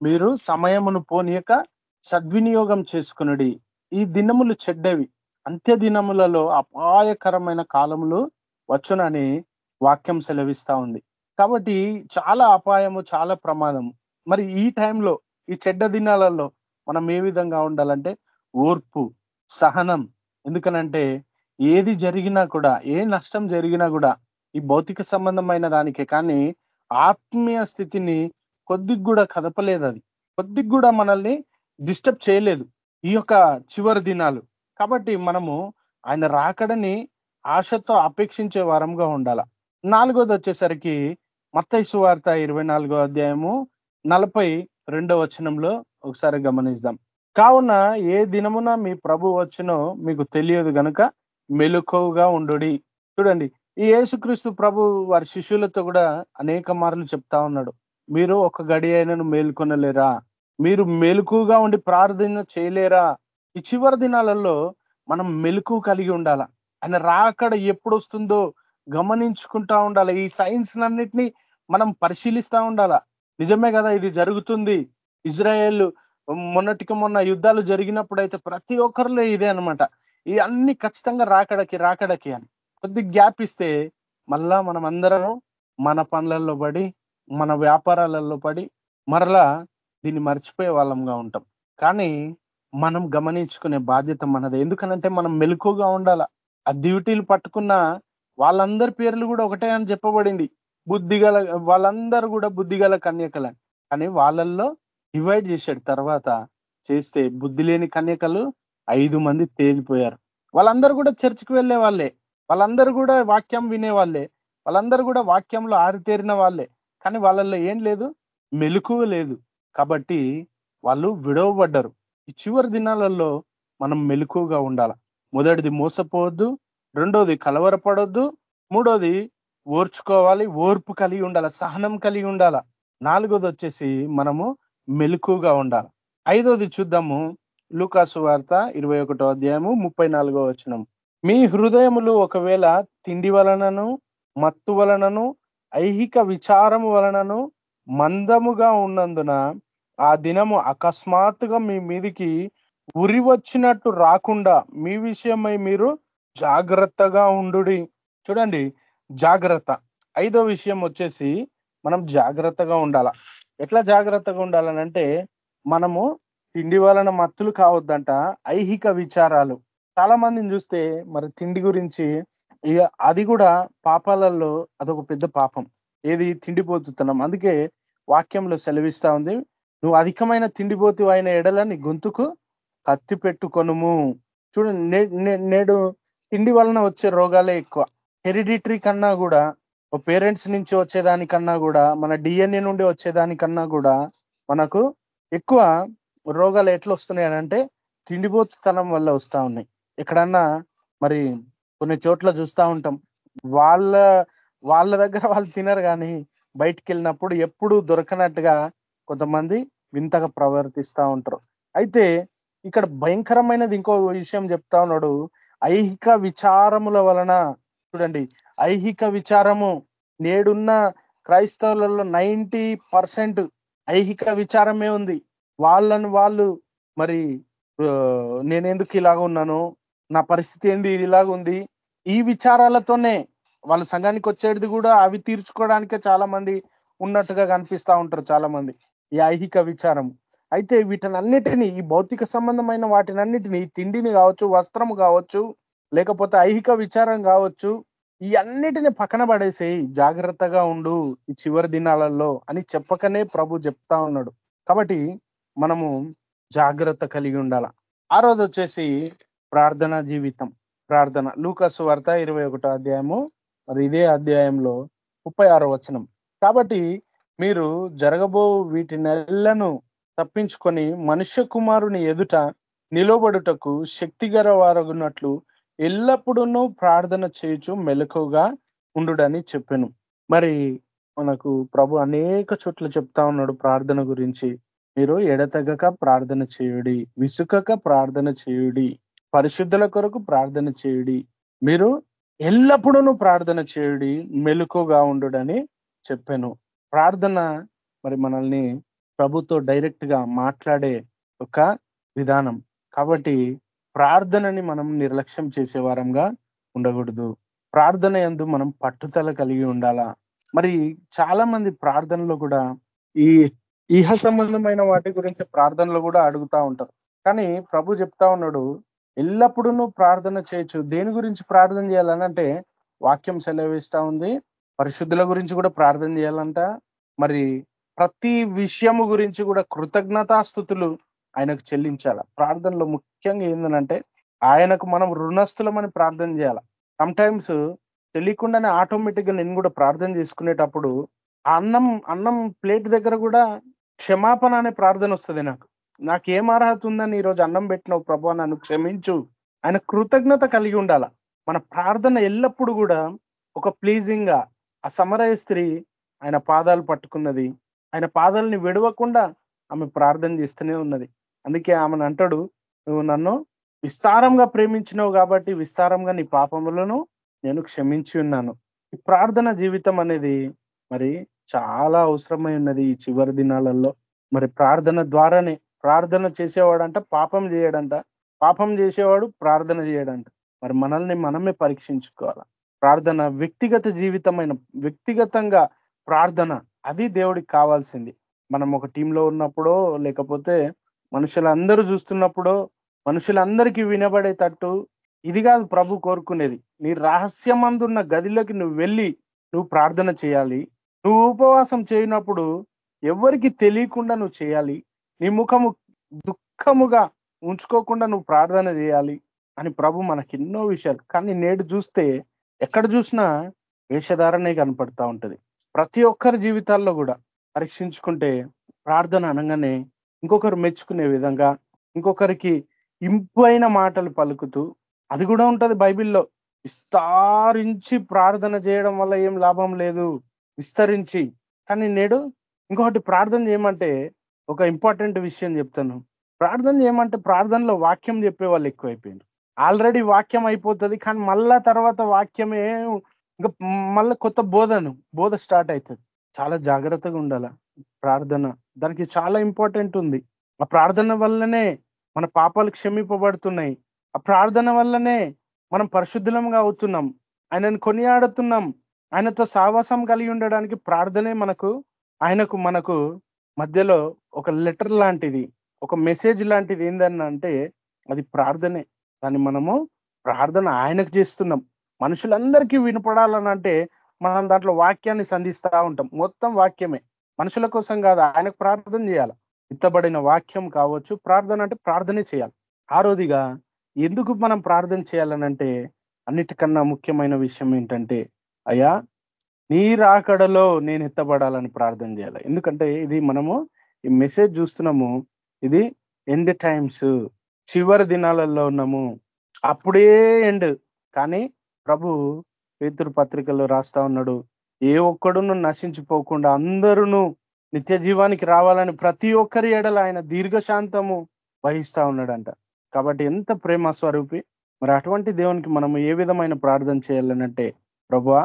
మీరు సమయమును పోనీయక సద్వినియోగం చేసుకునడి. ఈ దినములు చెడ్డవి. అంత్య దినములలో అపాయకరమైన కాలములు వచ్చునని వాక్యం సెలవిస్తా ఉంది. కాబట్టి చాలా అపాయము చాలా ప్రమాదము. మరి ఈ టైంలో ఈ చెడ్డ దినాలలో మనం ఏ విధంగా ఉండాలంటే ఓర్పు సహనం. ఎందుకనంటే ఏది జరిగినా కూడా ఏ నష్టం జరిగినా కూడా ఈ భౌతిక సంబంధమైన దానికే. కానీ ఆత్మీయ స్థితిని కొద్దిగా కూడా కదపలేదు అది. కొద్దిగా కూడా మనల్ని డిస్టర్బ్ చేయలేదు ఈ యొక్క చివరి దినాలు. కాబట్టి మనము ఆయన రాకడని ఆశతో అపేక్షించే వారంగా ఉండాల. నాలుగోది వచ్చేసరికి మత్తైసు వార్త ఇరవై నాలుగో అధ్యాయము నలభై రెండో వచనంలో ఒకసారి గమనిద్దాం. కావున ఏ దినమున మీ ప్రభు వచ్చినో మీకు తెలియదు గనుక మెలుకువగా ఉండు చూడండి ఈ యేసుక్రీస్తు ప్రభు వారి శిష్యులతో కూడా అనేక మార్లు చెప్తా ఉన్నాడు. మీరు ఒక గడి అయినను మేల్కొనలేరా? మీరు మెలుకుగా ఉండి ప్రార్థన చేయలేరా? ఈ చివరి దినాలలో మనం మెలకు కలిగి ఉండాల. ఆయన రాకడ ఎప్పుడు వస్తుందో గమనించుకుంటా ఉండాలి. ఈ సైన్స్ అన్నిటినీ మనం పరిశీలిస్తా ఉండాల. నిజమే కదా ఇది జరుగుతుంది. ఇజ్రాయేల్ మొన్నటికి మొన్న యుద్ధాలు జరిగినప్పుడు అయితే ప్రతి ఒక్కరిలో ఇదే అనమాట ఈ అన్ని ఖచ్చితంగా రాకడకి రాకడకి అని. కొద్ది గ్యాప్ ఇస్తే మళ్ళా మనం అందరం మన పనులలో పడి మన వ్యాపారాలలో పడి మరలా దీన్ని మర్చిపోయే వాళ్ళంగా ఉంటాం. కానీ మనం గమనించుకునే బాధ్యత మనది. ఎందుకనంటే మనం మెలకుగా ఉండాల? ఆ డ్యూటీలు పట్టుకున్న వాళ్ళందరి పేర్లు కూడా ఒకటే అని చెప్పబడింది. బుద్ధిగల వాళ్ళందరూ కూడా బుద్ధిగల కన్యకల కానీ వాళ్ళల్లో డివైడ్ చేశాడు తర్వాత చేస్తే బుద్ధి లేని కన్యకలు ఐదు మంది తేలిపోయారు. వాళ్ళందరూ కూడా చర్చికి వెళ్ళే వాళ్ళే. వాళ్ళందరూ కూడా వాక్యం వినే వాళ్ళే వాళ్ళందరూ కూడా వాక్యంలో ఆరితేరిన వాళ్ళే. కానీ వాళ్ళల్లో ఏం లేదు? మెలుకువ లేదు. కాబట్టి వాళ్ళు విడవబడ్డరు. ఈ చివరి దినాలలో మనం మెలుకువగా ఉండాల. మొదటిది మోసపోవద్దు రెండోది కలవరపడొద్దు మూడోది ఓర్చుకోవాలి ఓర్పు కలిగి ఉండాల సహనం కలిగి ఉండాల. నాలుగోది వచ్చేసి మనము మెలుకువగా ఉండాలి. ఐదోది చూద్దాము. లూకాసు వార్త ఇరవై ఒకటో అధ్యాయము ముప్పై నాలుగో వచనం. మీ హృదయములు ఒకవేళ తిండి వలనను మత్తు వలనను ఐహిక విచారము వలనను మందముగా ఉన్నందున ఆ దినము అకస్మాత్తుగా మీ మీదికి ఉరి వచ్చినట్టు రాకుండా మీ విషయమై మీరు జాగ్రత్తగా ఉండు చూడండి జాగ్రత్త. ఐదో విషయం వచ్చేసి మనం జాగ్రత్తగా ఉండాల. ఎట్లా జాగ్రత్తగా ఉండాలనంటే మనము తిండి వలన మత్తులు కావద్దంట ఐహిక విచారాలు. చాలా మందిని చూస్తే మరి తిండి గురించి ఇక అది కూడా పాపాలలో అదొక పెద్ద పాపం. ఏది తిండిపోతున్నాం అందుకే వాక్యంలో సెలవిస్తా ఉంది నువ్వు అధికమైన తిండిపోతు అయిన ఎడలని గొంతుకు కత్తి పెట్టుకొనుము. చూడండి నేడు తిండి వలన వచ్చే రోగాలే ఎక్కువ. హెరిడిటరీ కన్నా కూడా పేరెంట్స్ నుంచి వచ్చేదానికన్నా కూడా మన డిఎన్ఏ నుండి వచ్చేదానికన్నా కూడా మనకు ఎక్కువ రోగాలు ఎట్లా వస్తున్నాయి అంటే తిండిపోతుతనం వల్ల వస్తా ఉన్నాయి. ఎక్కడన్నా మరి కొన్ని చోట్ల చూస్తూ ఉంటాం. వాళ్ళ వాళ్ళ దగ్గర వాళ్ళు తినరు కానీ బయటికి వెళ్ళినప్పుడు ఎప్పుడు దొరకనట్టుగా కొంతమంది వింతగా ప్రవర్తిస్తూ ఉంటారు. అయితే ఇక్కడ భయంకరమైనది ఇంకో విషయం చెప్తా ఉన్నాడు. ఐహిక విచారముల వలన చూడండి ఐహిక విచారము నేడున్న క్రైస్తవులలో నైంటీ పర్సెంట్ ఐహిక విచారమే ఉంది. వాళ్ళను వాళ్ళు మరి నేను ఎందుకు ఇలాగ ఉన్నాను? నా పరిస్థితి ఏంది? ఇలాగ ఉంది ఈ విచారాలతోనే వాళ్ళ సంఘానికి వచ్చేది కూడా అవి తీర్చుకోవడానికే చాలా మంది ఉన్నట్టుగా కనిపిస్తా ఉంటారు చాలా మంది ఈ ఐహిక విచారం అయితే వీటినన్నిటినీ ఈ భౌతిక సంబంధమైన వాటినన్నిటినీ తిండిని కావచ్చు వస్త్రం కావచ్చు లేకపోతే ఐహిక విచారం కావచ్చు ఈ అన్నిటిని పక్కన పడేసేయి జాగ్రత్తగా ఉండు ఈ చివరి దినాలలో అని చెప్పకనే ప్రభు చెప్తా ఉన్నాడు. కాబట్టి మనము జాగ్రత్త కలిగి ఉండాల. ఆ రోజు వచ్చేసి ప్రార్థన జీవితం. ప్రార్థన. లూకస్ వార్త ఇరవై ఒకటో అధ్యాయము. మరి ఇదే అధ్యాయంలో ముప్పై ఆరో వచనం. కాబట్టి మీరు జరగబో వీటి నెలను తప్పించుకొని మనుష్య కుమారుని ఎదుట నిలబడుటకు శక్తిగర వారగున్నట్లు ఎల్లప్పుడూ ప్రార్థన చేయుచు మెలకుగా ఉండుడని చెప్పాను. మరి మనకు ప్రభు అనేక చోట్ల చెప్తా ఉన్నాడు ప్రార్థన గురించి. మీరు ఎడతగక ప్రార్థన చేయుడి విసుకక ప్రార్థన చేయుడి. పరిశుద్ధుల కొరకు ప్రార్థన చేయుడి. మీరు ఎల్లప్పుడూ ప్రార్థన చేయుడి మెలుకుగా ఉండుడని చెప్పాను. ప్రార్థన మరి మనల్ని ప్రభుతో డైరెక్ట్గా మాట్లాడే ఒక విధానం. కాబట్టి ప్రార్థనని మనం నిర్లక్ష్యం చేసే వారంగా ఉండకూడదు. ప్రార్థన ఎందు మనం పట్టుదల కలిగి ఉండాలా? మరి చాలా మంది ప్రార్థనలో కూడా ఈ ఇహ సంబంధమైన వాటి గురించి ప్రార్థనలు కూడా అడుగుతా ఉంటారు. కానీ ప్రభు చెప్తా ఉన్నాడు ఎల్లప్పుడూ ప్రార్థన చేయొచ్చు. దేని గురించి ప్రార్థన చేయాలనంటే వాక్యం సెలవిస్తా ఉంది. పరిశుద్ధుల గురించి కూడా ప్రార్థన చేయాలంట. మరి ప్రతి విషయము గురించి కూడా కృతజ్ఞతాస్థుతులు ఆయనకు చెల్లించాల. ప్రార్థనలో ముఖ్యంగా ఏంటంటే ఆయనకు మనం రుణస్థులమని ప్రార్థన చేయాల. సమ్టైమ్స్ తెలియకుండానే ఆటోమేటిక్గా నేను కూడా ప్రార్థన చేసుకునేటప్పుడు అన్నం అన్నం ప్లేట్ దగ్గర కూడా క్షమాపణ అనే ప్రార్థన వస్తుంది నాకు. నాకు ఏం అర్హత ఉందని ఈరోజు అన్నం పెట్టినావు ప్రభు నన్ను క్షమించు. ఆయన కృతజ్ఞత కలిగి ఉండాల? మన ప్రార్థన ఎల్లప్పుడు కూడా ఒక ప్లీజింగ్గా ఆ సమరయ స్త్రీ ఆయన పాదాలు పట్టుకున్నది. ఆయన పాదాలని విడవకుండా ఆమె ప్రార్థన చేస్తూనే ఉన్నది. అందుకే ఆమెను అంటాడు నువ్వు నన్ను విస్తారంగా ప్రేమించినావు కాబట్టి విస్తారంగా నీ పాపములను నేను క్షమించి ఉన్నాను. ఈ ప్రార్థన జీవితం అనేది మరి చాలా అవసరమై ఉన్నది ఈ చివరి దినాలలో. మరి ప్రార్థన ద్వారానే ప్రార్థన చేసేవాడంట పాపం చేయడంట. పాపం చేసేవాడు ప్రార్థన చేయడంట. మరి మనల్ని మనమే పరీక్షించుకోవాలి? ప్రార్థన వ్యక్తిగత జీవితమైన వ్యక్తిగతంగా ప్రార్థన అది దేవుడికి కావాల్సింది. మనం ఒక టీంలో ఉన్నప్పుడో లేకపోతే మనుషులందరూ చూస్తున్నప్పుడో మనుషులందరికీ వినబడేటట్టు ఇది కాదు ప్రభు కోరుకునేది. నీ రహస్యమందున్న గదిలోకి నువ్వు వెళ్ళి నువ్వు ప్రార్థన చేయాలి. నువ్వు ఉపవాసం చేయనప్పుడు ఎవరికి తెలియకుండా నువ్వు చేయాలి. నీ ముఖము దుఃఖముగా ఉంచుకోకుండా నువ్వు ప్రార్థన చేయాలి అని ప్రభు మనకి ఎన్నో విషయాలు. కానీ నేడు చూస్తే ఎక్కడ చూసినా వేషధారణే కనపడతా ఉంటది. ప్రతి ఒక్కరి జీవితాల్లో కూడా పరీక్షించుకుంటే ప్రార్థన అనగానే ఇంకొకరు మెచ్చుకునే విధంగా ఇంకొకరికి ఇంపైన మాటలు పలుకుతూ అది కూడా ఉంటది బైబిల్లో. విస్తారించి ప్రార్థన చేయడం వల్ల ఏం లాభం లేదు. విస్తరించి. కానీ నేడు ఇంకొకటి ప్రార్థన చేయమంటే ఒక ఇంపార్టెంట్ విషయం చెప్తాను. ప్రార్థన ఏమంటే ప్రార్థనలో వాక్యం చెప్పే వాళ్ళు ఎక్కువైపోయింది ఆల్రెడీ వాక్యం అయిపోతుంది కానీ మళ్ళా తర్వాత వాక్యమే ఇంకా మళ్ళీ కొత్త బోధను బోధ స్టార్ట్ అవుతుంది చాలా జాగ్రత్తగా ఉండాల ప్రార్థన. దానికి చాలా ఇంపార్టెంట్ ఉంది. ఆ ప్రార్థన వల్లనే మన పాపాలు క్షమింపబడుతున్నాయి. ఆ ప్రార్థన వల్లనే మనం పరిశుద్ధంగా అవుతున్నాం. ఆయనను కొనియాడుతున్నాం. ఆయనతో సావాసం కలిగి ఉండడానికి ప్రార్థనే మనకు ఆయనకు మనకు మధ్యలో ఒక లెటర్ లాంటిది ఒక మెసేజ్ లాంటిది ఏందని అంటే అది ప్రార్థనే. దాన్ని మనము ప్రార్థన ఆయనకు చేస్తున్నాం. మనుషులందరికీ వినపడాలని అంటే మనం దాంట్లో వాక్యాన్ని సంధిస్తా ఉంటాం. మొత్తం వాక్యమే. మనుషుల కోసం కాదు ఆయనకు ప్రార్థన చేయాలి. ఇత్తబడిన వాక్యం కావచ్చు ప్రార్థన అంటే ప్రార్థనే చేయాలి. ఆరోదిగా ఎందుకు మనం ప్రార్థన చేయాలనంటే అన్నిటికన్నా ముఖ్యమైన విషయం ఏంటంటే అయ్యా నీ రాకడలో నేను ఎత్తబడాలని ప్రార్థన చేయాలి. ఎందుకంటే ఇది మనము ఈ మెసేజ్ చూస్తున్నాము. ఇది ఎండ్ టైమ్స్ చివరి దినాలలో ఉన్నాము. అప్పుడే ఎండ్ కానీ ప్రభు పేతురు పత్రికల్లో రాస్తా ఉన్నాడు. ఏ ఒక్కడును నశించిపోకుండా అందరూ నిత్య జీవానికి రావాలని ప్రతి ఒక్కరి ఎడల ఆయన దీర్ఘశాంతము వహిస్తా ఉన్నాడంట. కాబట్టి ఎంత ప్రేమ స్వరూపి. మరి అటువంటి దేవునికి మనం ఏ విధమైన ప్రార్థన చేయాలనంటే ప్రభా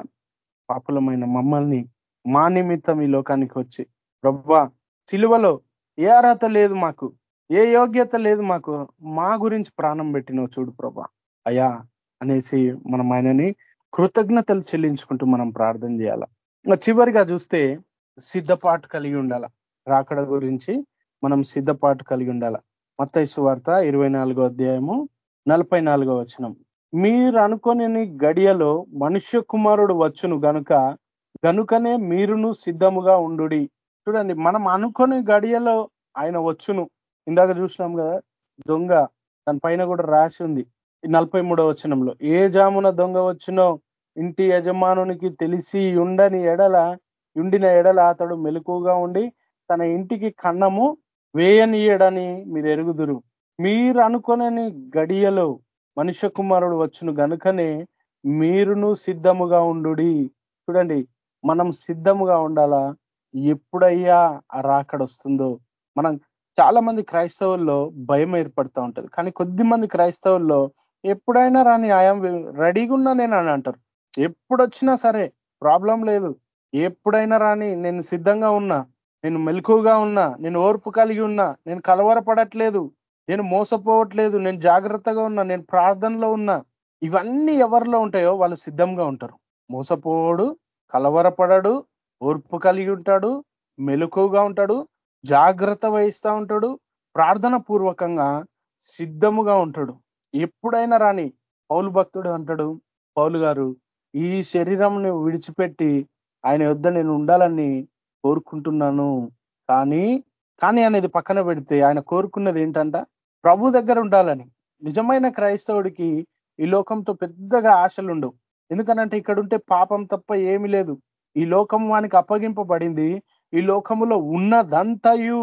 పాపులమైన మమ్మల్ని మా నిమిత్తం ఈ లోకానికి వచ్చి ప్రభా సిలువలో ఏ అర్హత లేదు మాకు ఏ యోగ్యత లేదు మాకు. మా గురించి ప్రాణం పెట్టినవు చూడు ప్రభా. అయా అనేసి మనం ఆయనని కృతజ్ఞతలు చెల్లించుకుంటూ మనం ప్రార్థన చేయాల? చివరిగా చూస్తే సిద్ధపాటు కలిగి ఉండాల? రాకడ గురించి మనం సిద్ధపాటు కలిగి ఉండాల? మత్తైసు వార్త ఇరవై నాలుగో అధ్యాయము నలభై నాలుగో వచనం. మీరు అనుకోని గడియలో మనుష్య కుమారుడు వచ్చును గనుక గనుకనే మీరును సిద్ధముగా ఉండు చూడండి మనం అనుకుని గడియలో ఆయన వచ్చును. ఇందాక చూసినాం కదా దొంగ దాని పైన కూడా రాసి ఉంది. నలభై మూడో వచనంలో ఏ జామున దొంగ వచ్చినో ఇంటి యజమానునికి తెలిసి ఉండని ఎడల ఉండిన ఎడల అతడు మెలకుగా ఉండి తన ఇంటికి కన్నము వేయనీయడని మీరు ఎరుగుదురు. మీరు అనుకోనని గడియలో మనుష్య కుమారుడు వచ్చును గనుకనే మీరును సిద్ధముగా ఉండు చూడండి మనం సిద్ధముగా ఉండాలా? ఎప్పుడయ్యా ఆ రాకడ వస్తుందో? మనం చాలా మంది క్రైస్తవుల్లో భయం ఏర్పడుతూ ఉంటుంది. కానీ కొద్ది మంది క్రైస్తవుల్లో ఎప్పుడైనా రాని ఆయాం రెడీగా ఉన్నా నేను అని అంటారు. ఎప్పుడొచ్చినా సరే ప్రాబ్లం లేదు. ఎప్పుడైనా రాని నేను సిద్ధంగా ఉన్నా నేను మెలకుగా ఉన్నా నేను ఓర్పు కలిగి ఉన్నా నేను కలవరపడట్లేదు నేను మోసపోవట్లేదు నేను జాగ్రత్తగా ఉన్నా నేను ప్రార్థనలో ఉన్నా ఇవన్నీ ఎవరిలో ఉంటాయో వాళ్ళు సిద్ధంగా ఉంటారు. మోసపోవడు కలవరపడడు ఓర్పు కలిగి ఉంటాడు మెలకుగా ఉంటాడు జాగ్రత్త వహిస్తూ ఉంటాడు ప్రార్థన పూర్వకంగా సిద్ధముగా ఉంటాడు. ఎప్పుడైనా రాని పౌలు భక్తుడు అంటాడు పౌలు గారు ఈ శరీరంని విడిచిపెట్టి ఆయన యుద్ధ నేను ఉండాలని కోరుకుంటున్నాను. కానీ కానీ అనేది పక్కన పెడితే ఆయన కోరుకున్నది ఏంటంట? ప్రభు దగ్గర ఉండాలని. నిజమైన క్రైస్తవుడికి ఈ లోకంతో పెద్దగా ఆశలు ఉండవు ఎందుకనంటే ఇక్కడ ఉంటే పాపం తప్ప ఏమి లేదు. ఈ లోకం వానికి అప్పగింపబడింది. ఈ లోకములో ఉన్నదంతయు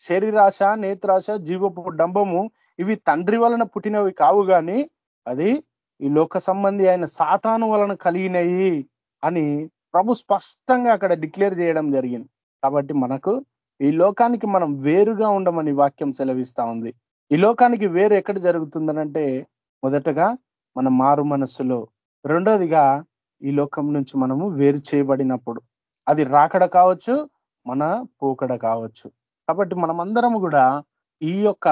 శరీరాశ నేత్రాశ జీవపు డంబము ఇవి తండ్రి వలన పుట్టినవి కావు కానీ అది ఈ లోక సంబంధి అయిన సాతాను వలన కలిగినయి అని ప్రభు స్పష్టంగా అక్కడ డిక్లేర్ చేయడం జరిగింది. కాబట్టి మనకు ఈ లోకానికి మనం వేరుగా ఉండమని వాక్యం సెలవిస్తా ఉంది. ఈ లోకానికి వేరు ఎక్కడ జరుగుతుందనంటే మొదటగా మన మారు మనస్సులో రెండోదిగా ఈ లోకం నుంచి మనము వేరు చేయబడినప్పుడు. అది రాకడ కావచ్చు మన పోకడ కావచ్చు. కాబట్టి మనమందరం కూడా ఈ యొక్క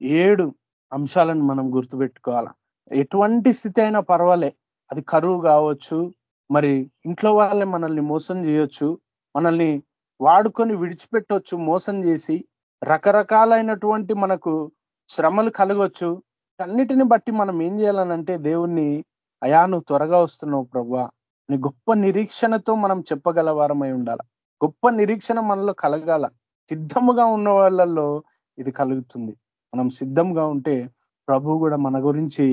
ఏడు అంశాలను మనం గుర్తుపెట్టుకోవాలి. ఎటువంటి స్థితి అయినా పర్వాలే. అది కరువు కావచ్చు మరి ఇంట్లో వాళ్ళే మనల్ని మోసం చేయొచ్చు మనల్ని వాడుకొని విడిచిపెట్టవచ్చు మోసం చేసి రకరకాలైనటువంటి మనకు శ్రమలు కలగవచ్చు అన్నిటిని బట్టి మనం ఏం చేయాలనంటే దేవుణ్ణి అయా నువ్వు త్వరగా వస్తున్నావు ప్రభా. నీ గొప్ప నిరీక్షణతో మనం చెప్పగలవారమై ఉండాల. గొప్ప నిరీక్షణ మనలో కలగాల. సిద్ధముగా ఉన్న వాళ్ళల్లో ఇది కలుగుతుంది. మనం సిద్ధంగా ఉంటే ప్రభు కూడా మన గురించి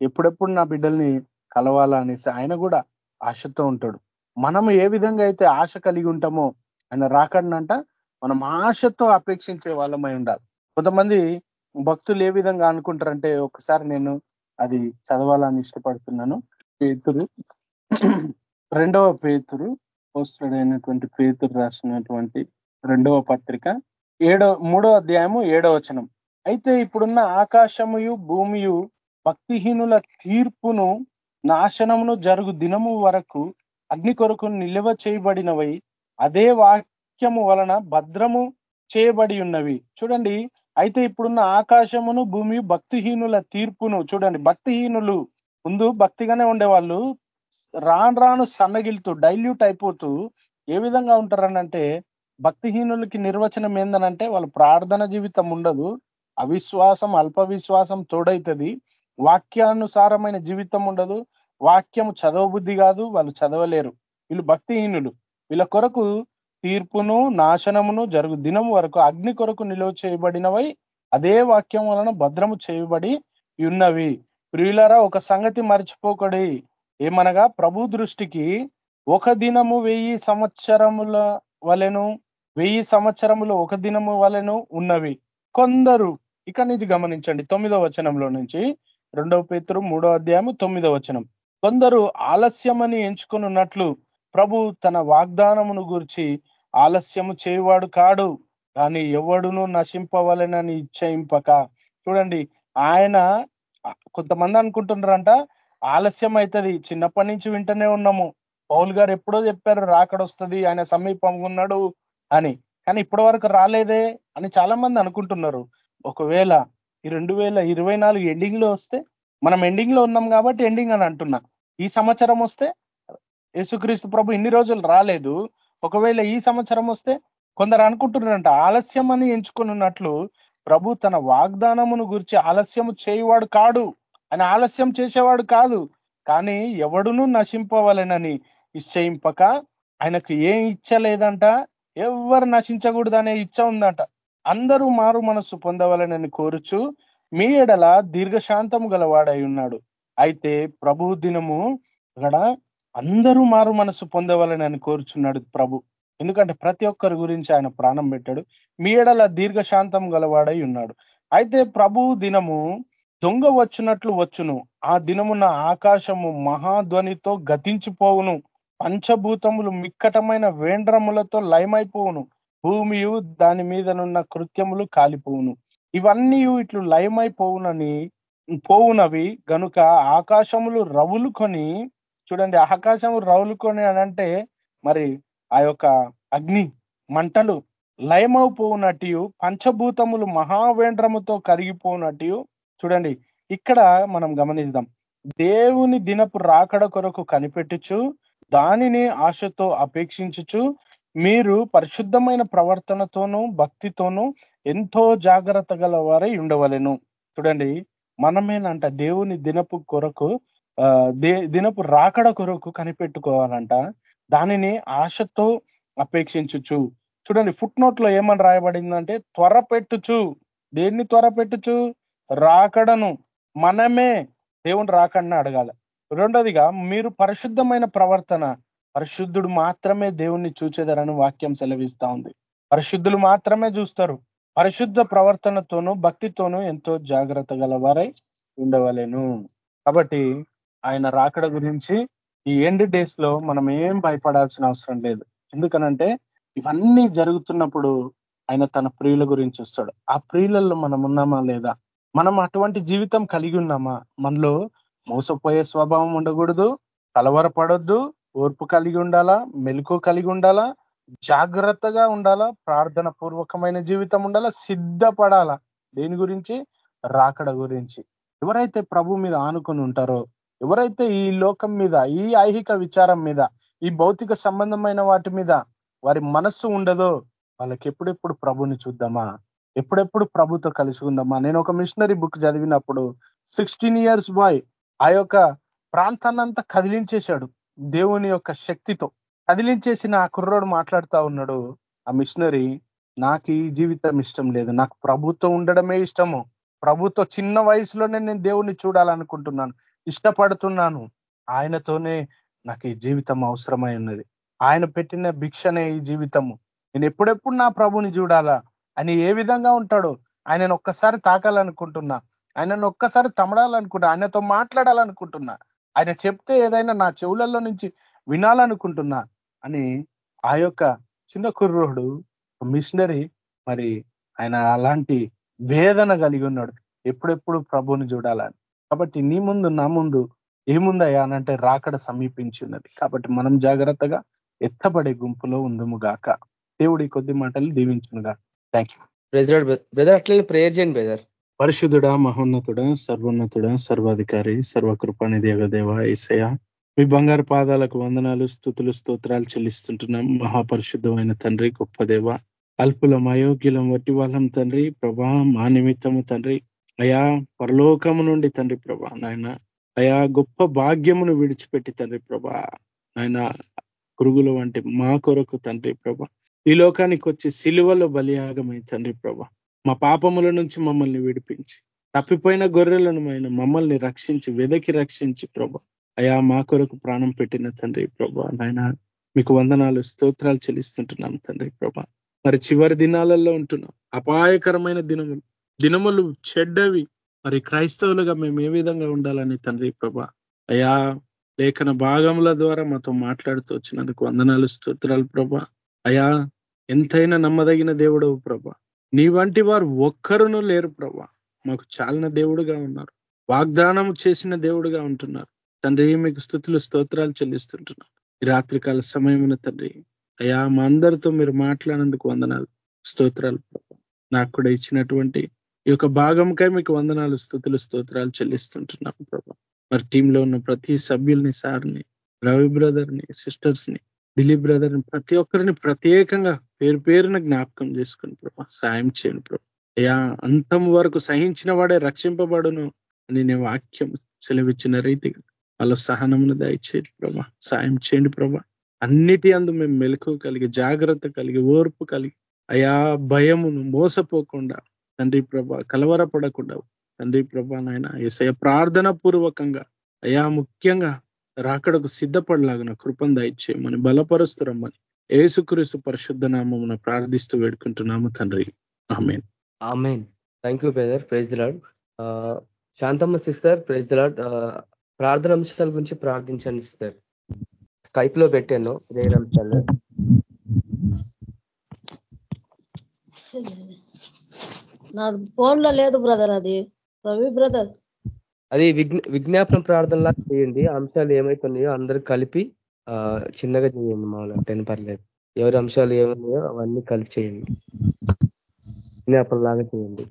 ఎప్పుడెప్పుడు నా బిడ్డల్ని కలవాలా అనేసి ఆయన కూడా ఆశతో ఉంటాడు. మనం ఏ విధంగా అయితే ఆశ కలిగి ఉంటామో ఆయన రాకడనంట మనం ఆశతో అపేక్షించే వాళ్ళమై ఉండాలి. కొంతమంది భక్తులు ఏ విధంగా అనుకుంటారంటే ఒకసారి నేను అది చదవాలని ఇష్టపడుతున్నాను. పేతురు రెండవ పేతురు పోస్టుడైనటువంటి అయినటువంటి పేతురు రాసినటువంటి రెండవ పత్రిక ఏడో మూడో అధ్యాయము ఏడవ వచనం. అయితే ఇప్పుడున్న ఆకాశముయు భూమియు భక్తిహీనుల తీర్పును నాశనమును జరుగు దినము వరకు అగ్ని కొరకు నిల్వ చేయబడినవి అదే వాక్యము వలన భద్రము చేయబడి ఉన్నవి. చూడండి అయితే ఇప్పుడున్న ఆకాశమును భూమి భక్తిహీనుల తీర్పును చూడండి. భక్తిహీనులు ముందు భక్తిగానే ఉండేవాళ్ళు. రాను రాను సన్నగిలుతూ డైల్యూట్ అయిపోతూ ఏ విధంగా ఉంటారనంటే భక్తిహీనులకి నిర్వచనం ఏందనంటే వాళ్ళ ప్రార్థన జీవితం ఉండదు. అవిశ్వాసం అల్ప విశ్వాసం తోడైతుంది. వాక్యానుసారమైన జీవితం ఉండదు. వాక్యం చదవబుద్ధి కాదు. వాళ్ళు చదవలేరు. వీళ్ళు భక్తిహీనులు. వీళ్ళ కొరకు తీర్పును నాశనమును జరుగు దినం వరకు అగ్ని కొరకు నిలువ చేయబడినవై అదే వాక్యం వలన భద్రము చేయబడి ఉన్నవి. ప్రియులరా ఒక సంగతి మర్చిపోకడి. ఏమనగా ప్రభు దృష్టికి ఒక దినము వెయ్యి సంవత్సరముల వలెను వెయ్యి సంవత్సరములు ఒక దినము వలెను ఉన్నవి. కొందరు ఇక నుంచి గమనించండి తొమ్మిదో వచనంలో నుంచి రెండవ పేతురు మూడో అధ్యాయము తొమ్మిదో వచనం. కొందరు ఆలస్యమని ఎంచుకున్నట్లు ప్రభు తన వాగ్దానమును గురించి ఆలస్యము చేయవాడు కాడు కానీ ఎవడును నశింపవలనని ఇచ్చయింపక. చూడండి ఆయన కొంతమంది అనుకుంటున్నారంట ఆలస్యం అవుతుంది చిన్నప్పటి నుంచి వింటనే ఉన్నాము. పౌల్ గారు ఎప్పుడో చెప్పారు రాకడొస్తుంది ఆయన సమీపంగా ఉన్నాడు అని. కానీ ఇప్పటి వరకు రాలేదే అని చాలా మంది అనుకుంటున్నారు. ఒకవేళ ఈ రెండు వేల ఇరవై నాలుగు ఎండింగ్లో వస్తే మనం ఎండింగ్లో ఉన్నాం కాబట్టి ఎండింగ్ అని అంటున్నా. ఈ సంవత్సరం వస్తే యేసుక్రీస్తు ప్రభు ఇన్ని రోజులు రాలేదు. ఒకవేళ ఈ సంవత్సరం వస్తే కొందరు అనుకుంటున్నారంట ఆలస్యం అని ఎంచుకున్నట్లు ప్రభు తన వాగ్దానమును గురించి ఆలస్యం చేయవాడు కాడు అని ఆలస్యం చేసేవాడు కాదు. కానీ ఎవడును నశింపవలెనని నిశ్చయింపక ఆయనకు ఏం ఇచ్చ లేదంట ఎవరు నశించకూడదనే ఇచ్చ ఉందంట. అందరూ మారు మనస్సు పొందవలనని కోరుచు మీ ఎడల దీర్ఘశాంతము గలవాడై ఉన్నాడు. అయితే ప్రభు దినము అక్కడ అందరూ మారు మనసు పొందవాలని కోరుచున్నాడు ప్రభు. ఎందుకంటే ప్రతి ఒక్కరి గురించి ఆయన ప్రాణం పెట్టాడు. మీ ఎడల దీర్ఘశాంతం గలవాడై ఉన్నాడు. అయితే ప్రభు దినము దొంగ వచ్చినట్లు వచ్చును. ఆ దినమున ఆకాశము మహాధ్వనితో గతించిపోవును. పంచభూతములు మిక్కటమైన వేండ్రములతో లయమైపోవును. భూమియు దాని మీదనున్న కృత్యములు కాలిపోవును. ఇవన్నీ ఇట్లు లయమైపోవునని పోవునవి గనుక ఆకాశములు రవులుకొని చూడండి ఆకాశం రౌలుకొని అని అంటే మరి ఆ యొక్క అగ్ని మంటలు లయమవుపోనట్టు పంచభూతములు మహావేంద్రముతో కరిగిపోనట్టు చూడండి ఇక్కడ మనం గమనిద్దాం. దేవుని దినపు రాకడ కొరకు కనిపెట్టుచు దానిని ఆశతో అపేక్షించుచు మీరు పరిశుద్ధమైన ప్రవర్తనతోనూ భక్తితోనూ ఎంతో జాగ్రత్త గల వారై ఉండవలెను. చూడండి మనమేనంట దేవుని దినపు కొరకు దినపు రాకడ కొరకు కనిపెట్టుకోవాలంట. దానిని ఆశతో అపేక్షించుచు. చూడండి ఫుట్ నోట్లో ఏమని రాయబడిందంటే త్వరపెట్టుచు. దేన్ని త్వరపెట్టుచు? రాకడను. మనమే. దేవుని రాకడని అడగాల. రెండోదిగా మీరు పరిశుద్ధమైన ప్రవర్తన. పరిశుద్ధుడు మాత్రమే దేవుణ్ణి చూచేదరని వాక్యం సెలవిస్తా ఉంది. పరిశుద్ధులు మాత్రమే చూస్తారు. పరిశుద్ధ ప్రవర్తనతోనూ భక్తితోనూ ఎంతో జాగ్రత్త గలవారై ఉండవలేను. కాబట్టి ఆయన రాకడ గురించి ఈ ఎండ్ డేస్లో మనం ఏం భయపడాల్సిన అవసరం లేదు. ఎందుకనంటే ఇవన్నీ జరుగుతున్నప్పుడు ఆయన తన ప్రియుల గురించి వస్తాడు. ఆ ప్రియులలో మనం ఉన్నామా లేదా? మనం అటువంటి జీవితం కలిగి ఉన్నామా? మనలో మోసపోయే స్వభావం ఉండకూడదు కలవరపడొద్దు ఓర్పు కలిగి ఉండాలా మెలకు కలిగి ఉండాలా జాగ్రత్తగా ఉండాలా ప్రార్థన పూర్వకమైన జీవితం ఉండాలా సిద్ధపడాలా? దేని గురించి? రాకడ గురించి. ఎవరైతే ప్రభు మీద ఆనుకొని ఉంటారో ఎవరైతే ఈ లోకం మీద ఈ ఐహిక విచారం మీద ఈ భౌతిక సంబంధమైన వాటి మీద వారి మనస్సు ఉండదో వాళ్ళకి ఎప్పుడెప్పుడు ప్రభుని చూద్దామా? ఎప్పుడెప్పుడు ప్రభుతో కలిసి ఉందామా? నేను ఒక మిషనరీ బుక్ చదివినప్పుడు సిక్స్టీన్ ఇయర్స్ బాయ్ ఆ యొక్క ప్రాంతాన్నంతా కదిలించేశాడు. దేవుని యొక్క శక్తితో కదిలించేసిన ఆ కుర్రోడు మాట్లాడుతా ఉన్నాడు. ఆ మిషనరీ నాకు ఈ జీవితం ఇష్టం లేదు. నాకు ప్రభుత్వం ఉండడమే ఇష్టము. ప్రభుత్వ చిన్న వయసులోనే నేను దేవుణ్ణి చూడాలనుకుంటున్నాను. ఇష్టపడుతున్నాను. ఆయనతోనే నాకు ఈ జీవితం అవసరమై ఉన్నది. ఆయన పెట్టిన భిక్షనే ఈ జీవితము. నేను ఎప్పుడెప్పుడు నా ప్రభుని చూడాలా? అని ఏ విధంగా ఉంటాడో? ఆయనను ఒక్కసారి తాకాలనుకుంటున్నా. ఆయనను ఒక్కసారి తమడాలనుకుంటా ఆయనతో మాట్లాడాలనుకుంటున్నా. ఆయన చెప్తే ఏదైనా నా చెవులలో నుంచి వినాలనుకుంటున్నా అని ఆ యొక్క చిన్న కుర్రోడు మిషనరీ మరి ఆయన అలాంటి వేదన కలిగి ఉన్నాడు. ఎప్పుడెప్పుడు ప్రభుని చూడాలని. కాబట్టి నీ ముందు నా ముందు ఏముందయ్యా అనంటే రాకడ సమీపించున్నది. కాబట్టి మనం జాగ్రత్తగా ఎత్తబడే గుంపులో ఉందము గాక. దేవుడి కొద్ది మాటలు దీవించునుగా థ్యాంక్ యూ బ్రదర్ అట్లా ప్రేయర్ చేయండి బ్రదర్ పరిశుద్ధుడా మహోన్నతుడ సర్వోన్నతుడ సర్వాధికారి సర్వకృపాని దేవదేవ ఈసయ మీ బంగారు పాదాలకు వందనాలు స్థుతులు స్తోత్రాలు చెల్లిస్తుంటున్నాం. మహాపరిశుద్ధమైన తండ్రి గొప్ప దేవ. అల్పులం అయోగ్యులం వట్టి వాళ్ళం తండ్రి ప్రభా మా నిమిత్తము తండ్రి. అయా పరలోకము నుండి తండ్రి ప్రభా నాయన అయా గొప్ప భాగ్యమును విడిచిపెట్టి తండ్రి ప్రభా నాయన పురుగుల వంటి మా కొరకు తండ్రి ప్రభ ఈ లోకానికి వచ్చి సిలువలో బలియాగమై తండ్రి ప్రభ మా పాపముల నుంచి మమ్మల్ని విడిపించి తప్పిపోయిన గొర్రెలను ఆయన మమ్మల్ని రక్షించి వెదకి రక్షించి ప్రభ అయా మా కొరకు ప్రాణం పెట్టిన తండ్రి ప్రభ నాయన మీకు వందనాలు స్తోత్రాలు చెల్లిస్తుంటున్నాం తండ్రి ప్రభ మరి చివరి దినాలలో ఉంటున్నాం. అపాయకరమైన దినములు. దినములు చెడ్డవి. మరి క్రైస్తవులుగా మేము ఏ విధంగా ఉండాలని తండ్రి ప్రభ? అయా లేఖన భాగముల ద్వారా మాతో మాట్లాడుతూ వచ్చినందుకు వందనాలు స్తోత్రాలు ప్రభ. అయా ఎంతైనా నమ్మదగిన దేవుడవు ప్రభ. నీ వంటి వారు ఒక్కరును లేరు ప్రభ. మాకు చాలిన దేవుడుగా ఉన్నారు. వాగ్దానం చేసిన దేవుడుగా ఉంటున్నారు. తండ్రి మీకు స్థుతులు స్తోత్రాలు చెల్లిస్తుంటున్నాం. ఈ రాత్రికాల సమయమున తండ్రి అయా మా అందరితో మీరు మాట్లాడినందుకు వందనాలు స్తోత్రాలు నాకు కూడా ఇచ్చినటువంటి ఈ యొక్క భాగంకై మీకు వందనాలు స్థుతులు స్తోత్రాలు చెల్లిస్తుంటున్నాం ప్రభా. మరి టీంలో ఉన్న ప్రతి సభ్యుల్ని సార్ని రవి బ్రదర్ని సిస్టర్స్ని దిలీప్ బ్రదర్ని ప్రతి ఒక్కరిని ప్రత్యేకంగా పేరు పేరున జ్ఞాపకం చేసుకుని ప్రభా సాయం చేయండి ప్రభా. అయా అంతం వరకు సహించిన వాడే రక్షింపబడును అని నేను వాక్యం సెలవిచ్చిన రీతిగా వాళ్ళ సహనమును దయచేయండి ప్రభా. సాయం చేయండి ప్రభా. అన్నిటి అందు మేము మెలకు కలిగి జాగ్రత్త కలిగి ఓర్పు కలిగి అయా భయమును మోసపోకుండా తండ్రి ప్రభ కలవరపడకుండా తండ్రి ప్రభ నాయన ఏసయ ప్రార్థన పూర్వకంగా అయా ముఖ్యంగా రాకడకు సిద్ధపడలాగిన కృపం దయచేయమని బలపరుస్తురమ్మని ఏసుక్రీస్తు పరిశుద్ధ నామమున ప్రార్థిస్తూ వేడుకుంటున్నాము తండ్రి. Amen. Amen. Thank you brother praise the Lord Shanthamma sister praise the Lord ప్రార్థన అంశాల గురించి ప్రార్థించండి సిస్టర్ స్కైప్లో పెట్టాను ప్రేయర్ అంశాలు నా ఫోన్లో లేదు బ్రదర్ అది. రవి బ్రదర్ అది విజ్ఞాపన ప్రార్థనలా చేయండి. అంశాలు ఏమైతున్నాయో అందరూ కలిపి చిన్నగా చేయండి మామూలుగా. టెన్ పర్లేదు. ఎవరి అంశాలు ఏమున్నాయో అవన్నీ కలిపి చేయండి. విజ్ఞాపన లాగా చేయండి.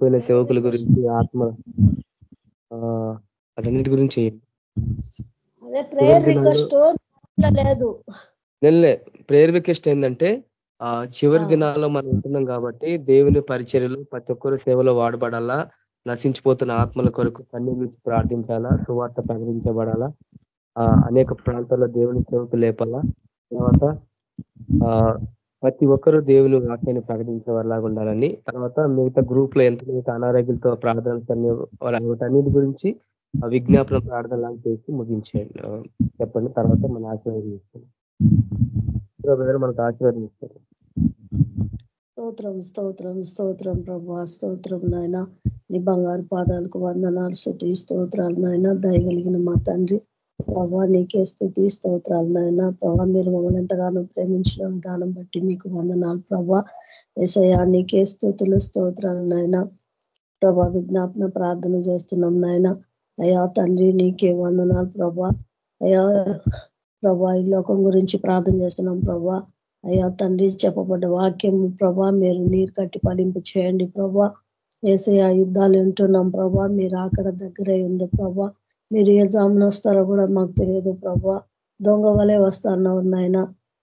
పోయిన సేవకుల గురించి ఆత్మ అటన్నిటి గురించి చేయండి. లేదు. ప్రేయర్ రిక్వెస్ట్ ఏంటంటే ఆ చివరి దినాల్లో మనం ఉంటున్నాం కాబట్టి దేవుని పరిచర్యలు ప్రతి ఒక్కరు సేవలో వాడబడాలా? నశించిపోతున్న ఆత్మల కొరకు కన్నీ ప్రార్థించాలా? సువార్త ప్రకటించబడాలా? అనేక ప్రాంతాల్లో దేవుని సేవకు లేపాలా? తర్వాత ప్రతి ఒక్కరూ దేవుని వాక్యాన్ని ప్రకటించే వారిలాగా ఉండాలని తర్వాత మిగతా గ్రూప్లో ఎంత మిగతా అనారోగ్యంతో ప్రార్థనలు వాటన్నిటి గురించి విజ్ఞాపన ప్రార్థన లాగా చేసి ముగించేయండి. చెప్పండి. తర్వాత మన ఆశీర్వాదం మనకు ఆశీర్వాదం ఇస్తారు స్తోత్రం స్తోత్రం స్తోత్రం ప్రభు స్తోత్రం నాయన. నీ బంగారు పాదాలకు వందనాలు స్థుతి స్తోత్రాలు నాయన. దయగలిగిన మా తండ్రి ప్రభా నీకే స్థుతి స్తోత్రాలు నాయన. ప్రభా మీరు మమ్మల్ని ఎంతగానో ప్రేమించిన విధానం బట్టి మీకు వందనాలు ప్రభా. ఏసయా నీకే స్థుతులు స్తోత్రాలు నాయన. ప్రభా విజ్ఞాపన ప్రార్థన చేస్తున్నాం నాయన. అయా తండ్రి నీకే వందనాలు ప్రభా. అయా ప్రభా ఈ లోకం గురించి ప్రార్థన చేస్తున్నాం ప్రభా. అయ్యా తండ్రి చెప్పబడ్డ వాక్యం ప్రభా మీరు నీరు కట్టి ఫలింపు చేయండి ప్రభా. ఏసయ యుద్ధాలు వింటున్నాం ప్రభా మీరు అక్కడ దగ్గరే ఉంది ప్రభా. మీరు ఏ జామున వస్తారో కూడా మాకు తెలియదు ప్రభా. దొంగ వలె వస్తారన్నా నాయన.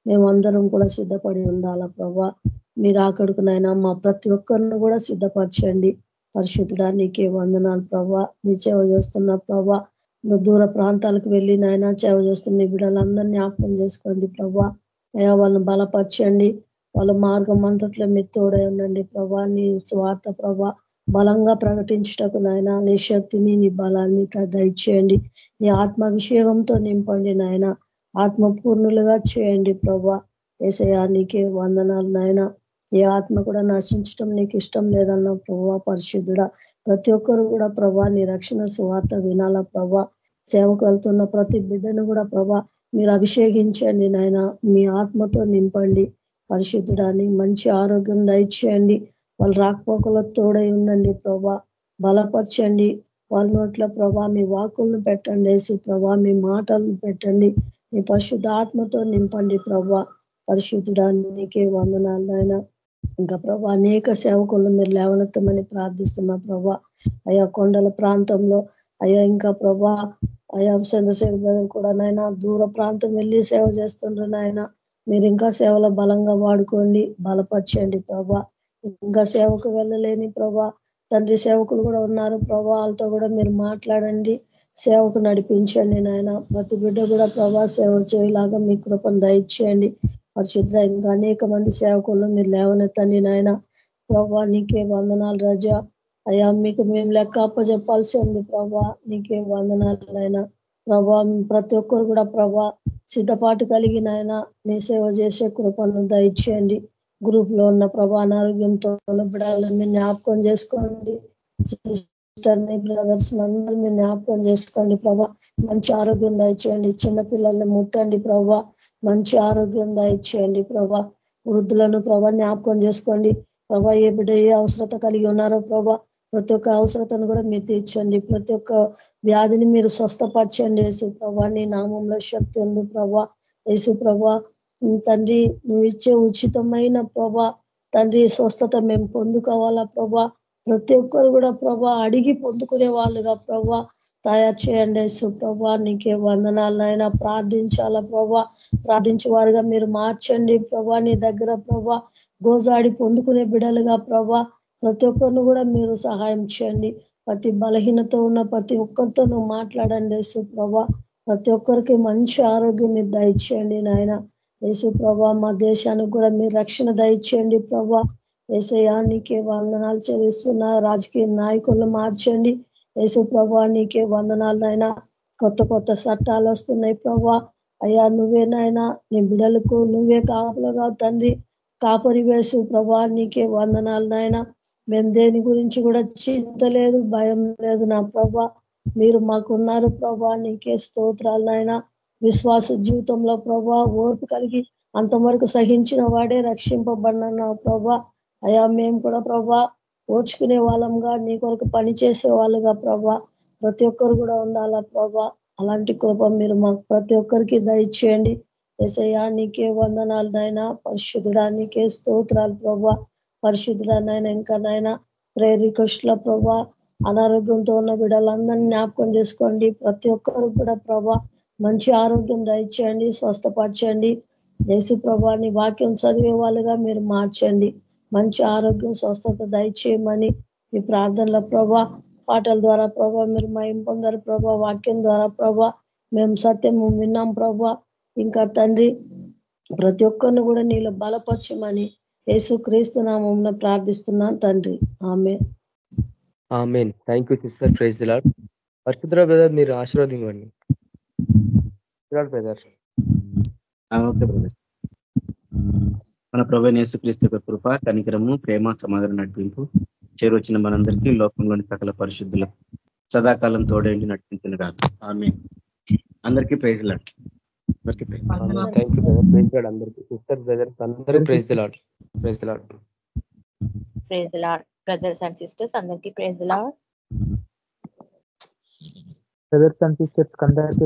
మేమందరం కూడా సిద్ధపడి ఉండాలా ప్రభా. మీరు అక్కడికి నాయన మా ప్రతి ఒక్కరిని కూడా సిద్ధపరచండి. పరిశుద్ధుడా నీకే వందనాలు ప్రభా. నీ సేవ చేస్తున్న ప్రభా. దూర ప్రాంతాలకు వెళ్ళి నాయన సేవ చేస్తున్న బిడ్డలందరినీ జ్ఞాపకం చేసుకోండి ప్రభా. అయ్యా వాళ్ళని బలపరచండి. వాళ్ళ మార్గం అంతట్లో మీరు తోడై ఉండండి ప్రభా. నీ స్వార్థ ప్రభా బలంగా ప్రకటించటకు నాయన నీ శక్తిని నీ బలాన్ని దయచేయండి. నీ ఆత్మాభిషేకంతో నింపండి నాయన. ఆత్మపూర్ణులుగా చేయండి ప్రభా. ఏసయా నీకే వందనాలు నాయన. ఏ ఆత్మ కూడా నశించడం నీకు ఇష్టం లేదన్న ప్రభా పరిశుద్ధుడా. ప్రతి ఒక్కరు కూడా ప్రభా నీ రక్షణ సువార్త వినాలా ప్రభా. సేవకు వెళ్తున్న ప్రతి బిడ్డను కూడా ప్రభా మీరు అభిషేకించండి నాయన. మీ ఆత్మతో నింపండి. పరిశుద్ధుడాన్ని మంచి ఆరోగ్యం దయచేయండి. వాళ్ళు రాకపోకలో తోడై ఉండండి ప్రభా. బలపరచండి. వాళ్ళ నోట్ల ప్రభా మీ వాకులను పెట్టండి. వేసి ప్రభా మీ మాటలను పెట్టండి. మీ పరిశుద్ధ ఆత్మతో నింపండి ప్రభా. పరిశుద్ధుడానికే వందనాలు నాయన. ఇంకా ప్రభా అనేక సేవకులను మీరు లేవనెత్తమని ప్రార్థిస్తున్నా ప్రభా. అయా కొండల ప్రాంతంలో అయ్యా ఇంకా ప్రభా అయా చంద్రశేఖర్ కూడా నాయన దూర ప్రాంతం వెళ్ళి సేవ చేస్తుండ్రు నాయన. మీరు ఇంకా సేవలో బలంగా వాడుకోండి బలపరచండి ప్రభా. ఇంకా సేవకు వెళ్ళలేని ప్రభా తండ్రి సేవకులు కూడా ఉన్నారు ప్రభా. వాళ్ళతో కూడా మీరు మాట్లాడండి సేవకు నడిపించండి నాయన. ప్రతి బిడ్డ కూడా ప్రభా సేవ చేయలాగా మీ కృపను దయచేయండి. పరిశుద్ధ ఇంకా అనేక మంది సేవకులను మీరు లేవనెత్తండి నాయన. ప్రభా నీకే వందనాలు రజా. అయ్యా మీకు మేము లెక్క అప్పచెప్పాల్సి ఉంది ప్రభా. నీకే వందనాలైనా ప్రభా ప్రతి ఒక్కరు కూడా ప్రభా సిద్ధపాటు కలిగిన ఆయన నీ సేవ చేసే కృపను దయచేయండి. గ్రూప్లో ఉన్న ప్రభా అనారోగ్యంతో బిడాలని జ్ఞాపకం చేసుకోండి. సిస్టర్ని బ్రదర్స్ అందరూ మీరు జ్ఞాపకం చేసుకోండి ప్రభా. మంచి ఆరోగ్యం దయచేయండి. చిన్నపిల్లల్ని ముట్టండి ప్రభా. మంచి ఆరోగ్యం దాయిచ్చేయండి ప్రభా. వృద్ధులను ప్రభా జ్ఞాపకం చేసుకోండి. ప్రభా ఏ బిడ్డ ఏ అవసరత కలిగి ఉన్నారో ప్రభా ప్రతి ఒక్క అవసరతను కూడా మీరు తీర్చండి. ప్రతి ఒక్క వ్యాధిని మీరు స్వస్థపరచండి యేసు ప్రభా. నీ నామంలో శక్తి ఉంది ప్రభా. యేసు ప్రభా తండ్రి నువ్వు ఇచ్చే ఉచితమైన ప్రభా తండ్రి స్వస్థత మేము పొందుకోవాలా ప్రభా. ప్రతి ఒక్కరు కూడా ప్రభా అడిగి పొందుకునే వాళ్ళుగా ప్రభా. తయారు చేయండి సుప్రభా నీకే వందనాలనైనా ప్రార్థించాలా ప్రభా? ప్రార్థించే వారుగా మీరు మార్చండి ప్రభా నీ దగ్గర ప్రభా. గోజాడి పొందుకునే బిడలుగా ప్రభా. ప్రతి ఒక్కరిని కూడా మీరు సహాయం చేయండి. ప్రతి బలహీనత ఉన్న ప్రతి ఒక్కరితో నువ్వు మాట్లాడండి యేసు ప్రభా ప్రతి ఒక్కరికి మంచి ఆరోగ్యం మీరు దయచేయండి నాయన. యేసు ప్రభా మా దేశానికి కూడా మీరు రక్షణ దయచేయండి ప్రభా. ఏసయానికి వందనాలు చెల్లిస్తున్న. రాజకీయ నాయకులను మార్చండి. యేసు ప్రభా నీకే వందనాలు వందనాలనైనా కొత్త కొత్త చట్టాలు వస్తున్నాయి ప్రభా. అయ్యా నువ్వే నువ్వేనాయనా నీ బిడలకు నువ్వే కాపలుగా తండ్రి. కాపరి వేసు ప్రభా నీకే వందనాలు నాయన. మేము దేని గురించి కూడా చింత లేదు భయం లేదు నా ప్రభా. మీరు మాకున్నారు ప్రభా నీకే స్తోత్రాలు నాయన. విశ్వాస జీవితంలో ప్రభా ఓర్పు కలిగి అంతవరకు సహించిన వాడే రక్షింపబడిన ప్రభా. అయా మేము కూడా ప్రభా ఓర్చుకునే వాళ్ళంగా నీ కొరకు పని చేసే వాళ్ళుగా ప్రభా. ప్రతి ఒక్కరు కూడా ఉండాలా ప్రభా. అలాంటి కృప మీరు మాకు ప్రతి ఒక్కరికి దయచేయండి. ఎసయ్యా నీకే వందనాలు నాయన. పరిశుద్ధుడా నీకే స్తోత్రాలు ప్రభా. పరిశుద్ధుడా నాయన ఇంకా నాయన రిక్వెస్ట్ల ప్రభా. అనారోగ్యంతో ఉన్న బిడ్డలందరినీ జ్ఞాపకం చేసుకోండి. ప్రతి ఒక్కరు కూడా ప్రభా మంచి ఆరోగ్యం దయచేయండి స్వస్థపరచండి. దేశీ ప్రభాని వాక్యం చదివే వాళ్ళుగా మీరు మార్చండి. మంచి ఆరోగ్యం స్వస్థత దయచేయమని ఈ ప్రార్థనల ప్రభా పాటల ద్వారా ప్రభా మీరు మయం పొందారు ప్రభా వాక్యం ద్వారా ప్రభా మేము సత్యం విన్నాం ప్రభా. ఇంకా తండ్రి ప్రతి ఒక్కరిని కూడా నీళ్ళు బలపరచమని యేసు క్రీస్తు నామంలో ప్రార్థిస్తున్నాను తండ్రి. ఆమె amen. Thank you sister praise lord పరిశుద్ర బ్రదర్ మీరు ఆశీర్వాదం బ్రదర్ ఓకే బ్రదర్ మన ప్రభు నేసుక్రీస్తు యొక్క కృప కనికరము ప్రేమ సమాధానం నడిపింపు చేరొచ్చిన మనందరికీ లోకంలోని సకల పరిశుద్ధుల సదాకాలం తోడేంటి నడిపించిన కాదు ఆమె అందరికీ ప్రైజ్ లాడ్. అందరికీ ప్రైజ్. అందరికీ సిస్టర్ బ్రదర్స్ అందరూ praise lord. Praise lord. Praise lord. Brothers and sisters అందరికీ praise lord. Brothers and sisters అందరికీ